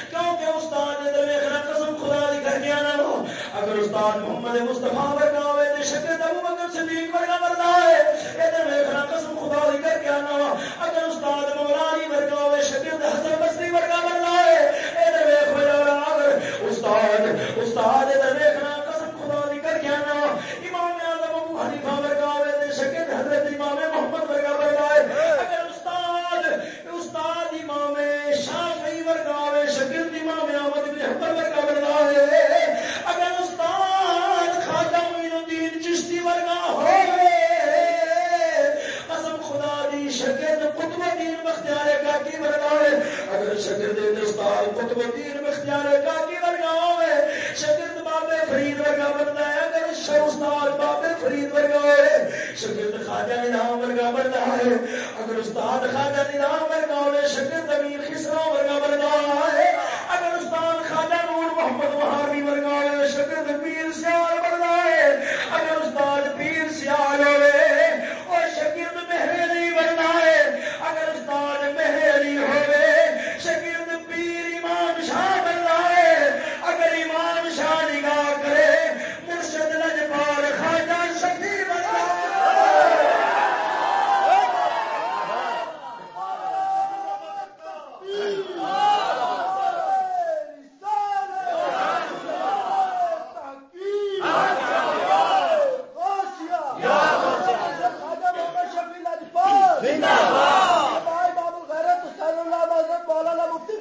کیونکہ استاد نے دیکھنا قسم خدا دی کر کے آنا اگر استاد محمد مصطفیٰ ورگا ہوئے تو شکر ابو بکر صدیق ورگا ہے ادھر دیکھنا قسم خدا دی کر کے آنا ہو اگر استاد مولا علی ورگا ہوئے شکر حسن بصری ورگا ہے دیکھ اگر استاد استاد امام ورگا ہوئے تو شکر حضرت امام محمد ورگا ورگا اگر استاد استاد امام شافعی ورگا ہوئے شکل امام احمد بن حنبل ورگا ورگا ہے۔ اگر شکر قطب الدین بختیار کاکی ورگا ہے اگر شکر دے استاد قطب الدین بختیار کاکی ورگا ہوئے شگرد بابے فرید ورگا بنتا ہے، اگر استاد بابے فرید ورگا ہوئے شگرد خواجہ نظام ورگا بنتا ہے، اگر استاد خواجہ نظام ورگا ہوئے شگرد امیر خسرا ورگا بنتا ہے۔ اگر استاد خواجہ نور محمد وہابی ورگا ہوئے شگرد پیر سیال بنتا ہے۔ اگر استاد پیر سیال ہوئے اور شگرد مہرے نہیں بننا ہے اگر استاد مہرے نہیں ہوئے شگرد پیر امام شاہ بننا ہے اگر امام شاہ نگاہ کرے مرشد لجپال خواجہ شفیع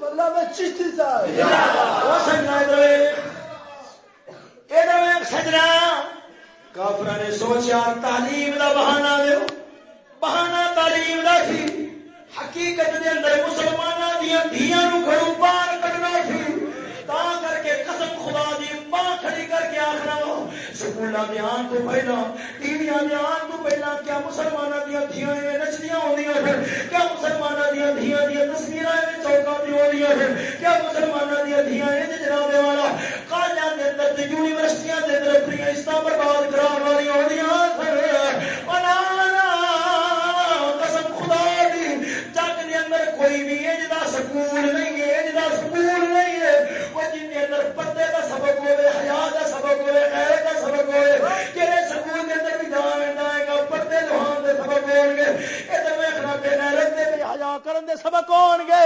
بننا چشتی صاحب وہ سجنا ادھر ویکھ۔ ادھر ویکھ سجنا کافر یار، تعلیم دا بہانہ دیو۔ بہانہ تعلیم دا سی۔ حقیقت دے اندر مسلماناں دیاں دھیاں نو گھروں باہر کڈنا سی تا کر کے قسم خدا دی ماں کھڑی کر کے آخنا سکولاں دے آن تو پہلا ٹیویاں دے آن تو پہلا، کیا مسلمانوں دیاں دھیاں نچدیاں ہوندیاں پھر کیا دھیاں تصویراں ایویں چوکاں تے ہوندیاں پھر کیا دھیاں ایں جی جناب والا؟ کالجاں دے اندر، تے یونیورسٹیاں دے اندر اپنی عزتاں برباد کران والی ہوندیاں پھر سکون نہیں ہے انج سکون نہیں ہے، وہ جن کے اندر پتے کا سبق ہوئے، حیا کا سبق ہوئے، غیرت کا سبق ہوئے کہڑے سکون کے اندر بھی جان آئے گا، پردے لوہان دے سبق ہو گے ادھر ویکھنا بے غیرت دے حیا کرن دے سبق ہون گے۔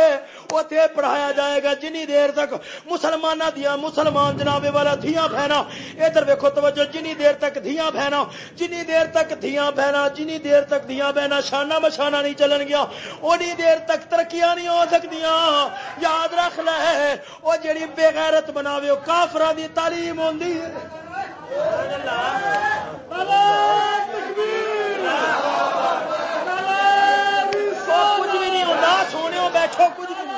اوتھے پڑھایا جائے گا جنی دیر تک۔ مسلماناں دیاں مسلمان جناب والا دھیاں بہنا ادھر ویکھو توجہ، جنی دیر تک دھیاں بہنا جنی دیر تک دھیاں بہنا جنی دیر تک دھیاں بہنا شانہ بشانہ نہیں چلن گیا۔ اونی دیر تک ترقیاں نہیں ہو سکدیاں۔ یاد رکھ لے۔ او جڑی بے غیرت بناوے، او کافراں دی تعلیم ہوندی۔ ہے او کچھ سونے بیٹھو کچھ نہیں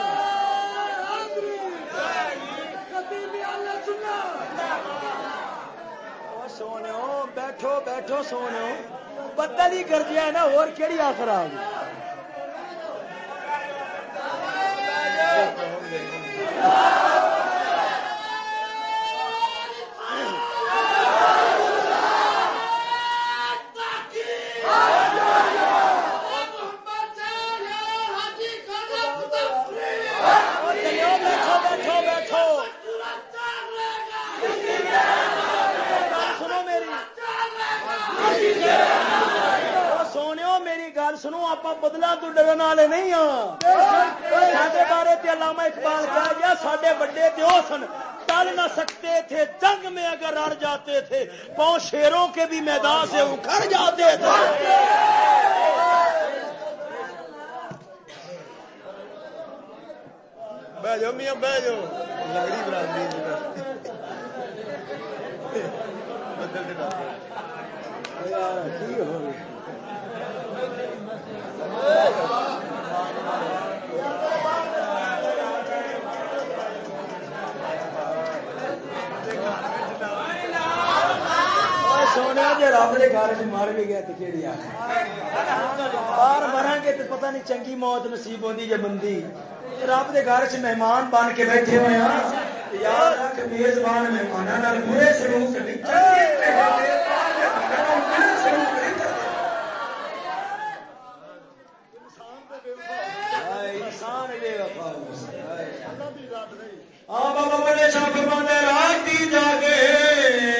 سونے بیٹھو بیٹھو سونے بدل ہی کر دیا ہے نا، اور کیڑی آخر آ گئی؟ چلو بیٹھو بیٹھو بیٹھو سنو میری سونے میری گل سنو آپ بدلا تو ڈرن والے نہیں ہاں۔ سارے بارے تے علامہ اقبال کہہ گیا سڈے بڑے تو سن، ٹل نہ سکتے تھے، جنگ میں اگر اڑ جاتے تھے، پاؤں شیروں کے بھی میدان سے اکھڑ جاتے تھے۔ بہ جاؤ میاں، بہ جاؤ۔ لگڑی برادری باہر مرا گے تو پتہ نہیں چنگی موت نصیب ہوتی جی بندی رب کے گھر چ مہمان بن کے بیٹھے ہوئے ہیں یاد رکھ میزبان مہمانوں برے سلوک نہیں چنگے مہمانوں نال برے سلوک نہیں کرنا۔ ہائے، آپ بے وفا بڑے شاہ فرماندے رات دی جاگے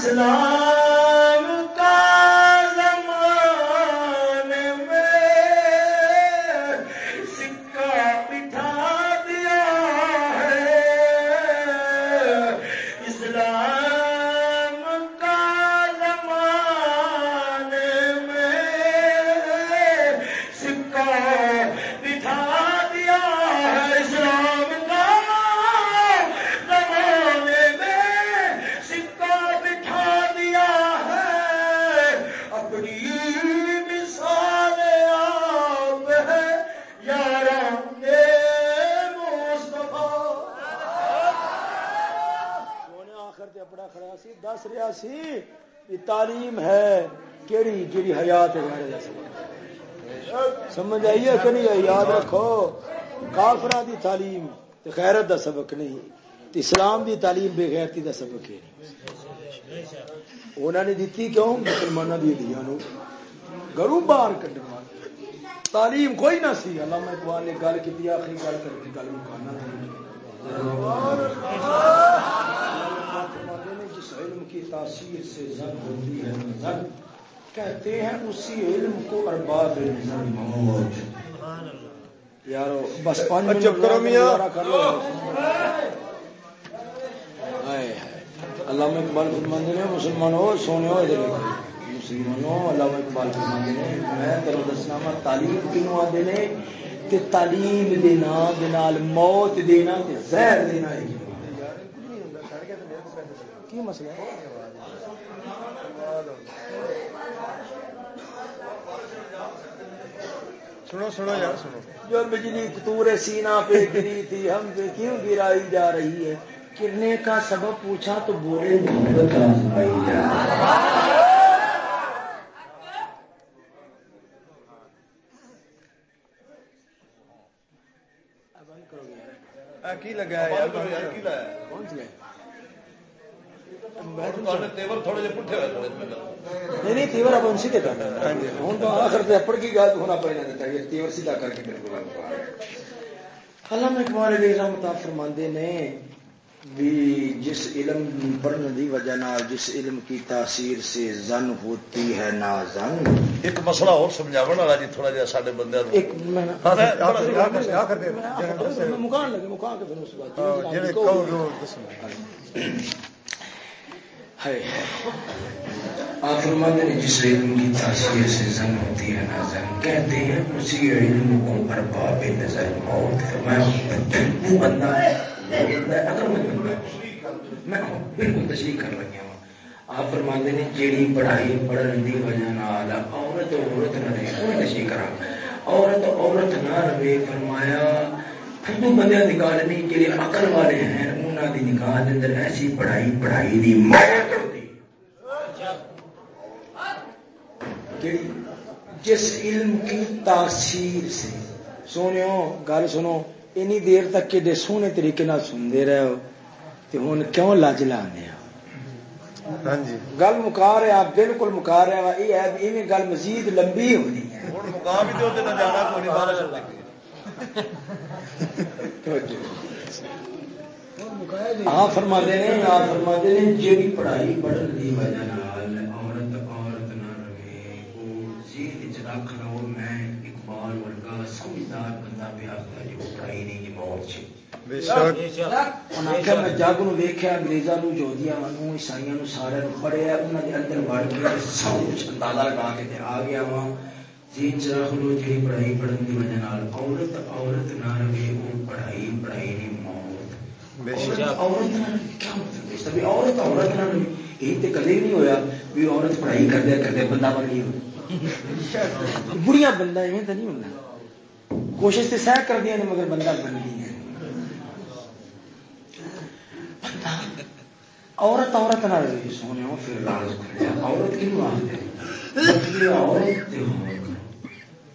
اسلام تعلیم ہے، کیڑی جیڑی حیات ہے سمجھ آئیے کہ نہیں؟ آئی یاد رکھو کافرا دی تعلیم خیرت دا سبق نہیں اسلام دی تعلیم بے غیرتی دا سبق ہے۔ انہوں نے دیتی کیوں؟ مسلمانوں دی دیا نو۔ گرو باہر کٹنا تعلیم کوئی نہ سی۔ علامہ اقبال نے گل کی آخری گل کر کے گل مکانا۔ کی تاثیر سے زن ہوتی ہے۔ زن کہتے ہیں اسی علم کو ارباب موت یارو بس پانچ چپ کرو میاں۔ علامہ اقبال فرماند نے مسلمانوں سونے ہو ادھر مسلمانوں علامہ اقبال فرماند نے میں تیرو دسنا وا تعلیم کنو آدھے نے کہ تعلیم دینا دنال موت دینا تے زہر دینا ہے۔ کی مسئلہ ہے؟ سنو سنو یار سنو۔ جو بجلی کتور سینا پہ گری تھی ہم پہ کیوں گرائی جا رہی ہے؟ کرنے کا سبب پوچھا تو بولے کی لگا ہے؟ کون سی نہیں تیور ان سے کرنا ہوں تو آخر سے اپڑ کی گل ہونا چاہیے تیور سیدھا کر کے اقبال علیہ فرماندے نے بھی جس علم پڑھنے دی وجہ نال جس علم کی تاثیر سے زن ہوتی ہے نا زن ایک مسئلہ اور سمجھاون والا جی تھوڑا جہا ساڈے بندے ایک مکان لگے مکان کے پھر اس بات جڑے کہو آپ فرماتے ہیں جس علم کی تاثیر سے زن ہوتی ہے نا زن کہتے ہیں۔ اسی علم کو ارباب نظر موت فرمایا بندہ ہے۔ میں میں بالکل تشریح کر رہی ہوں۔ آپ فرماتے ہیں، جیڑی پڑھائی پڑھنے کی وجہ نال عورت عورت نہ رہے وہ تشریح کرا؟ عورت عورت نہ رہے، فرمایا فدو بندے کی گل نہیں جی عقل والے ہیں کی نکاح کے اندر ایسی پڑھائی پڑھائی کی موت ہوتی۔ جس علم کی تاثیر سے سونے گل سنو اینی دیر تک کہ سونے طریقے سنتے رہے ہو تو ہوں کیوں لج لانے ہاں جی۔ گل مکا رہا بالکل مکا رہا یہ ہے گل مزید لمبی ہونی ہے۔ ہاں فرما دے ہاں فرما دے جی پڑھائی پڑھنے کی وجہ عورت عورت نہ رہے وہ ذہن چ رکھ لو میں اقبال ورگا سمجھدار بندہ پہ جو پڑھائی نہیں جی موت میں جگ نو ویخیا انگریزا نو جودیا نو عیسائی نو سارے پڑھیا انہوں نے اندر وڑ کے سب کچھ اندازہ لگا کے آ گیا وا ذہن چ رکھ لو جی پڑھائی پڑھنے کی وجہ عورت عورت نہ رہے وہ پڑھائی پڑھائی نہیں عورت عورت یہ تو کدے نہیں ہوا بھی عورت پڑھائی کردے کردے بندہ بن گئی بڑیا بندہ ایویں تو نہیں ہوتا کوشش تو سہ کر دیا مگر بندہ بن گئی ہے۔ عورت عورت نہ رہی سونے پھر عورت آخر [LAUGHS] عورت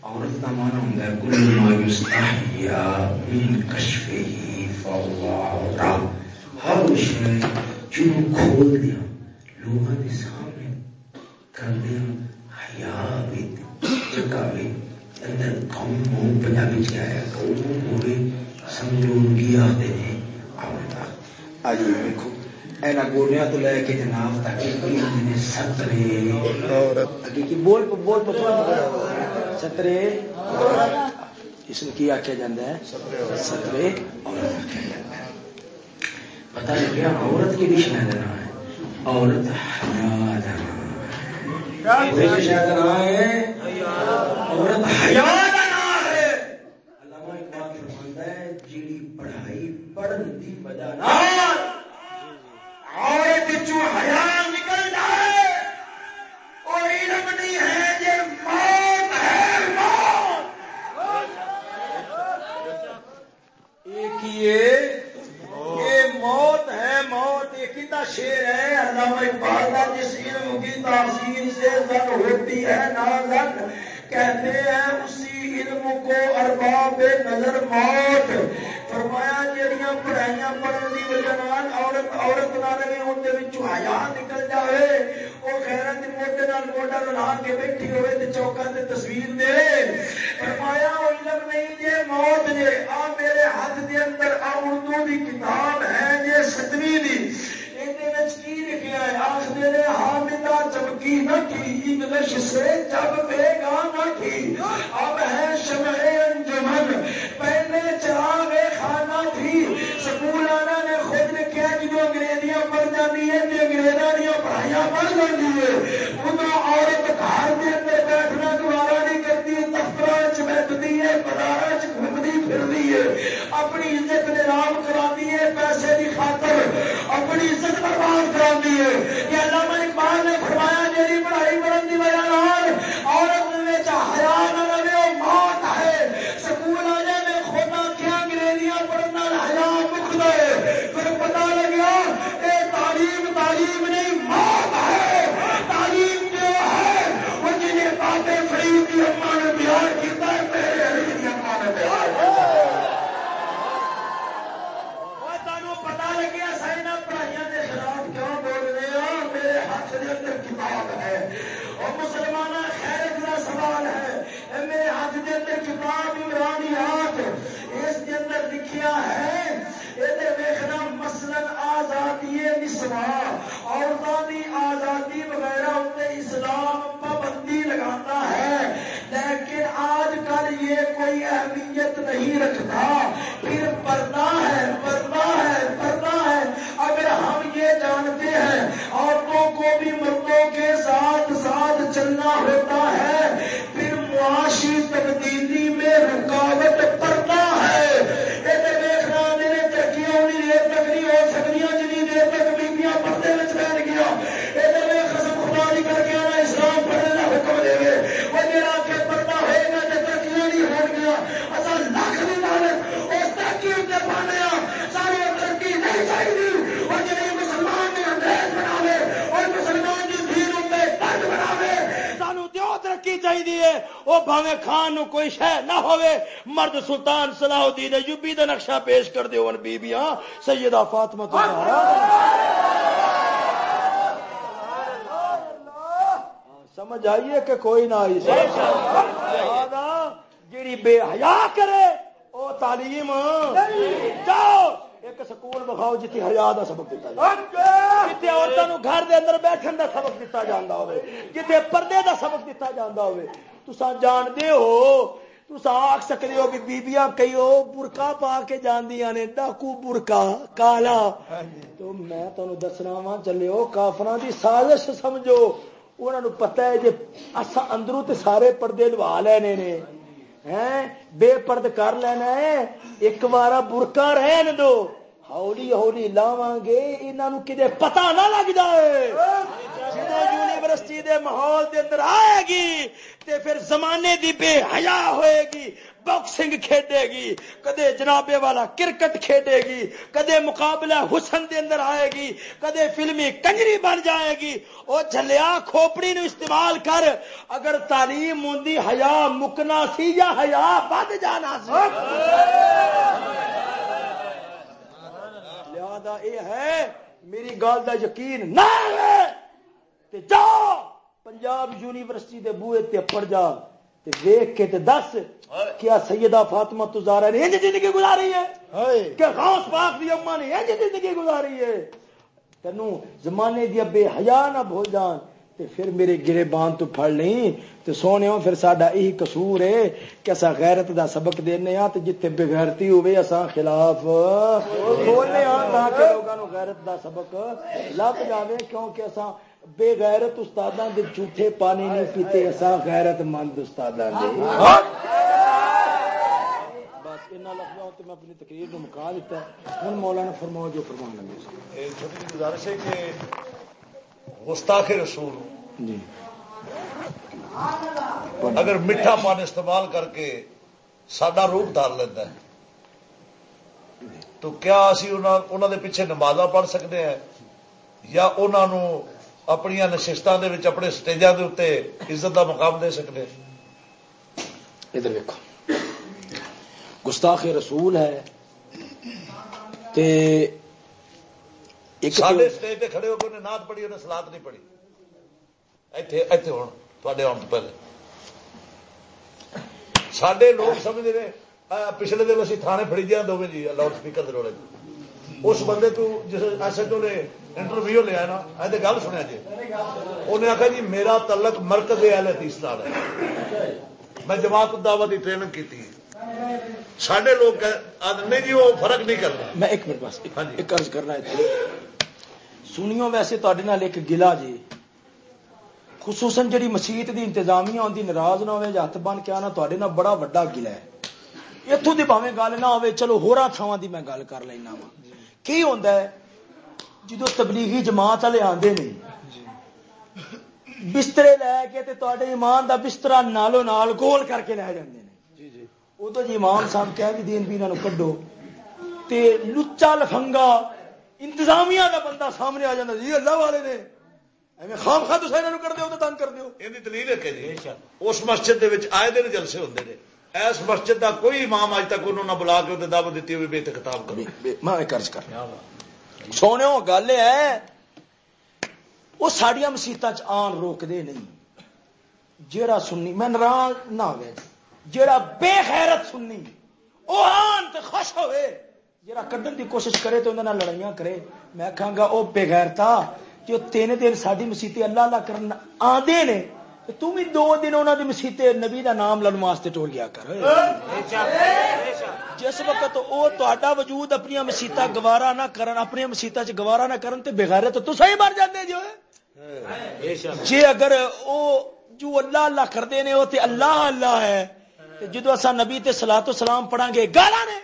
عورت کا مانا ہوں کل ما یستحیا من کشفه ہر جنوں کھول دیا لوگوں کے سامنے کر دیا حیا بھی بھی اندر قوم پنجابی قوم ہوئے؟ سمجھو ان کی آتے ہیں۔ عورت آج دیکھو گوڈیا تو لے کے جناب تک بول بول سترے اس میں کی آخیا جا ہے سترے پتا لگیا عورت کی بھی شاید نام ہے۔ عورت حیا شاید نام ہے۔ عورت جیڑی پڑھائی پڑھنے کی وجہ عورت چو حیا نکل جائے اور علم نہیں ہے یہ موت ہے موت یہ موت ہے، موت ایک ہی شیر ہے۔ علامہ اقبال کا جس علم کی تاثیر سے زن ہوتی ہے نہ زن کہتے ہیں اسی علم کو ارباب نظر موت۔ فرمایا جہاں پڑھائیاں پڑھنے کی وجہ عورت عورت نہ رہے اندر حیا نکل جائے وہ خیرت موٹے نال موٹا بنا کے بیٹھی ہوئے تے چوکا تے تصویر دے۔ فرمایا وہ علم نہیں جے موت نے آ میرے ہاتھ دے اندر آ اردو دی کتاب ہے جے ستویں دی۔ لکھا ہے آخر نے حامدہ چمکی، نہ تھی انگلش سے جب بے گا نہ تھی اب ہے شمع انجمن، پہلے چراغ خانہ تھی۔ سکول آنا نے خود لکھا جب انگریزیاں پڑھ جاتی ہے تو انگریزاں دیا پڑھائیاں پڑھ جاتی ہے انہوں عورت گھر کے اندر بیٹھنا گوارا نہیں کرتی۔ دفتر چ ہے بازار چ پھر پھرتی ہے۔ اپنی عزت نیلام کرا ہے پیسے کی خاطر۔ اپنی عزت برباد کرا ہے۔ یہ علامہ اقبال نے فرمایا، میری پڑھائی پڑھنے کی وجہ عورت میں حیا نہ رہے وہ موت ہے سکول آ جائے میں کھونا کیا انگریزیاں پڑھنا حیا مکھ دے پھر پتا لگا یہ تعلیم تعلیم نہیں موت ہے تعلیم جو ہے وہ جنہیں باتیں فرید کی اما نے بیان کیا میرے علی کی اما نے بیان پتا لگیا سائنا پڑھائیاں کے خلاف کیوں بول رہے ہو میرے ہاتھ کے اندر کتاب ہے۔ اور مسلمانہ خیر کا سوال ہے۔ میرے ہاتھ کے اندر کتاب عمرانیات اس کے اندر لکھیا ہے یہ مسلم آزادی نسوا عورتوں کی آزادی وغیرہ اتنے اسلام پابندی لگاتا ہے۔ لیکن آج کل یہ کوئی اہمیت نہیں رکھتا۔ پھر پردہ ہے پردہ ہے پردہ ہے۔ اگر ہم یہ جانتے ہیں، عورتوں کو بھی مردوں کے ساتھ ساتھ چلنا ہوتا ہے۔ پھر معاشی تبدیلی میں رکاوٹ پڑتا ہے۔ یہ دیکھنا میرے ترقی ہونی دیر تک نہیں ہو سکتی جنی دیر تک بیبیاں پردے میں بیٹھ گیا یہ قسم خدا نہیں کر کے آنا اسلام پڑھنے کا حکم دے گے وہ میرا کے پردہ ہوئے گا تو ترقیاں نہیں ہو گیا اصل لاکھ نہیں ڈالے اس ترقی اتنے پانے ساری ترقی نہیں چاہیے وہ جی مسلمان نے انگریز بنا اور مسلمان کی دین اتنے درد بنا سانو دیو ترقی چاہیے وہ بھاوے خان نو کوئی شہ نہ ہوئے۔ مرد سلطان صلاح الدین ایوبی دا نقشہ پیش کر دیو ان بیبیاں۔ سیدہ فاطمہ تو سمجھ آئیے کہ کوئی نہ آئی جیڑی بے حیا کرے او تعلیم۔ جاؤ۔ ایک سکول بخاؤ جتنی ہزار کا سبق دتا جائے عورتوں گھر دے اندر بیٹھن دا سبق دتا جانا ہوئے جتنے پردے دا سبق دتا جانا ہوئے تسا جانتے ہو تسا آخ سکتے ہو کہ بیبیاں کئی ہو برکا پا کے جاندیاں نے ڈاکو برکا کالا۔ تو میں تمہیں دسنا وا چلے ہو کافر دی سازش سمجھو۔ انہوں نے پتا ہے جی اصا اندروں تے سارے پردے لوا لینے نے۔ بے پرد کر لینا ہے، ایک بار برکا رہن دو۔ ہولی ہولی لاو گے انہوں کدے پتا نہ لگ جائے۔ جب یونیورسٹی دے ماحول دے اندر آئے گی تے پھر زمانے دی بے حیا ہوئے گی باکسنگ کھیڈے گی، کدے جنابے والا کرکٹ کھیڈے گی، کدے مقابلہ حسن دے اندر آئے گی، کدے فلمی کنجری بن جائے گی۔ وہ جلیا کھوپڑی نو استعمال کر، اگر تعلیم ہوں حیا مکنا سی یا حیا بد جانا سی۔ لہذا یہ ہے، میری گل کا یقین نہ جاؤ۔ پنجاب یونیورسٹی دے بوئے تے پڑ جا ویخ کے تے دس کیا سیدہ فاطمہ تزارا نے انج زندگی گزاری ہے۔ کہ غوث پاک دی اما نے انج زندگی گزاری ہے۔ تینوں زمانے دیا بے حیا نہ بھول جان تے پھر میرے گرے بان تو پھڑ لیں۔ تے سونے ہو پھر ساڈا یہی قصور ہے کہ اسا غیرت دا سبق دینے ہاں تے جتھے بغیرتی ہوے اسا خلاف بولنے ہاں تاکہ لوگاں نو غیرت دا سبق لب جاوے کیونکہ اسا بے غیرت استاداں دے جھوٹے پانی نہیں پیتے اسا غیرت مند استاداں دے۔ بس انہاں لفظاں تے میں اپنی تقریر نو مکا دیتا ہے ہن مولانا فرماؤ جو ایک چھوٹی سی گزارش ہے کہ گستاخ رسول جی۔ اگر میٹھا پانی استعمال کر کے سڈا روپ دار لینا ہے تو کیا اسی انہوں دے پیچھے نماز پڑھ سکتے ہیں؟ یا انہوں اپنی نشستوں کے اپنے سٹیجوں کے اتنے عزت کا مقام دے سکتے ادھر دیکھو گستاخ رسول ہے تے ایک سارے سٹیج پہ کھڑے ہو کے انہیں نعت پڑھی انہیں سلاد نہیں پڑھی۔ ایتھے ایتھے ہوں تے آن تو پہلے۔ سڈے لوگ سمجھتے ہیں پچھلے دن اسی تھانے فری دیا دونوں جی لاؤڈ اسپیکر دروڑے اس بندے تو جس ایس ایچ او نے انٹرویو لیا نا ایسے گل سنیا جی۔ انہیں آخیا جی میرا تعلق مرکز اہل حدیث نال ہے۔ میں جماعت دعوت کی ٹریننگ کی سڈے لوگ نہیں جی وہ فرق نہیں کرنا میں ایک منٹ بس ہاں جی۔ ایک عرض کرنا ہے۔ سنیو ویسے تے ایک گلا جی۔ خصوصاً جڑی مسیت دی انتظامیہ آتی ناراض نہ ہوئے ہاتھ بن کے آنا تے بڑا وڈا گلا ہے۔ اتوں کی پاوے گل نہ ہوئے چلو ہورا تھاواں دی میں گل کر لینا وا کی ہوتا ہے؟ جدو تبلیغی جماعت والے آتے نہیں بسترے لے کے تے ایمان دا بسترا نالو نال گول کر کے لے جاندے نے۔ ادو جی۔ امام صاحب کہہ بھی دین بھی انہوں کڈو تے لچا لفنگا انتظامیہ دا بندہ سامنے آ جاتا جی اللہ والے نے۔ ایویں خام خواہ تو یہاں کر دو تو تنگ کر دو یہ دلیل ہے کہ جی اس مسجد دے وچ آئے دن جلسے ہوندے نے۔ اس مسجد دا کوئی امام اج تک انہوں نے بلا کے تے دعوت دیتی ہوئی بے خطاب کرو۔ میں عرض کر سونے گل ہے وہ ساڈیا مسیطا آن روکتے نہیں۔ جیڑا سننی میں ناراض نہ ہوئے۔ جیڑا بے خیرت سننی وہ آن تے خوش ہوئے۔ جیڑا کڈن دی کوشش کرے تو انہوں لڑائیاں کرے۔ میں کہاں گا وہ بے غیرتا جو تین دن ساری مسیطے اللہ اللہ کرنا آدھے نے تو بھی دو دن انہوں نے مسیطے نبی دا نام لڑ واسطے ٹول گیا کر۔ جس وقت وہ تا وجود اپنی مسیطا گوارا نہ کرن اپنی مسیطا چ گوارا نہ کرن تے بغیر تو تصا ہی مر جاندے جو جی اگر او جو اللہ اللہ کرتے ہیں وہ تے اللہ اللہ ہے جدو اصا نبی تے سلا تو سلام پڑھا گے گالا نے۔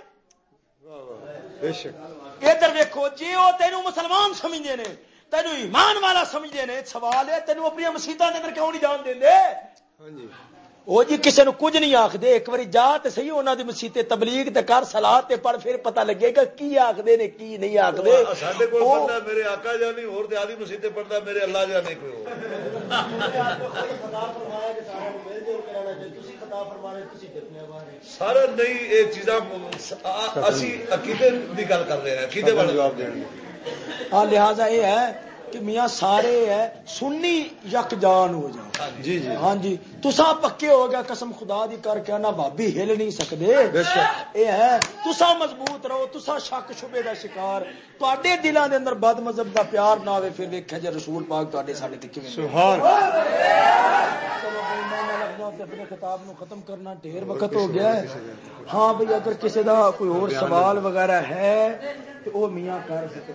ادھر دیکھو جی وہ تینوں مسلمان سمجھتے ہیں تینوں ایمان والا سمجھتے ہیں سوال ہے تینوں اپنی مسیطا کے اندر کیوں نہیں جان دیں وہ جی۔ کسی نے کچھ نہیں آخر ایک بار جا تو سی انہوں مسیطے تبلیغ تے کر سلاح تے پڑھ پھر پتہ لگے گا کی آخر نے کی نہیں آخر میرے آقا جا نہیں اور آدھی مسیطے پڑھتا میرے اللہ جا نہیں کوئی سارا نہیں یہ چیزاں اسی عقیدے کی گل کر رہے ہیں عقیدے والے۔ جواب دیں ہاں، لہذا یہ ہے کہ میاں سارے ہے سنی یک جان ہو جاؤ۔ جی جی۔ ہاں جی۔ تسا پکے ہو گیا قسم خدا دی کر کے نہ بھابی ہل نہیں سکتے یہ ہے تسا مضبوط رہو تسا شک شبے دا شکار۔ تے دلوں دے اندر بد مذہب دا پیار نہ ہوے پھر ویکھیا جے رسول پاک تے ساڈے تے کیویں سبحان اپنے خطاب نو ختم کرنا ڈھیر وقت ہو گیا ہے۔ ہاں بھئی اگر کسی دا کوئی اور سوال وغیرہ ہے تو وہ میاں کر سکتے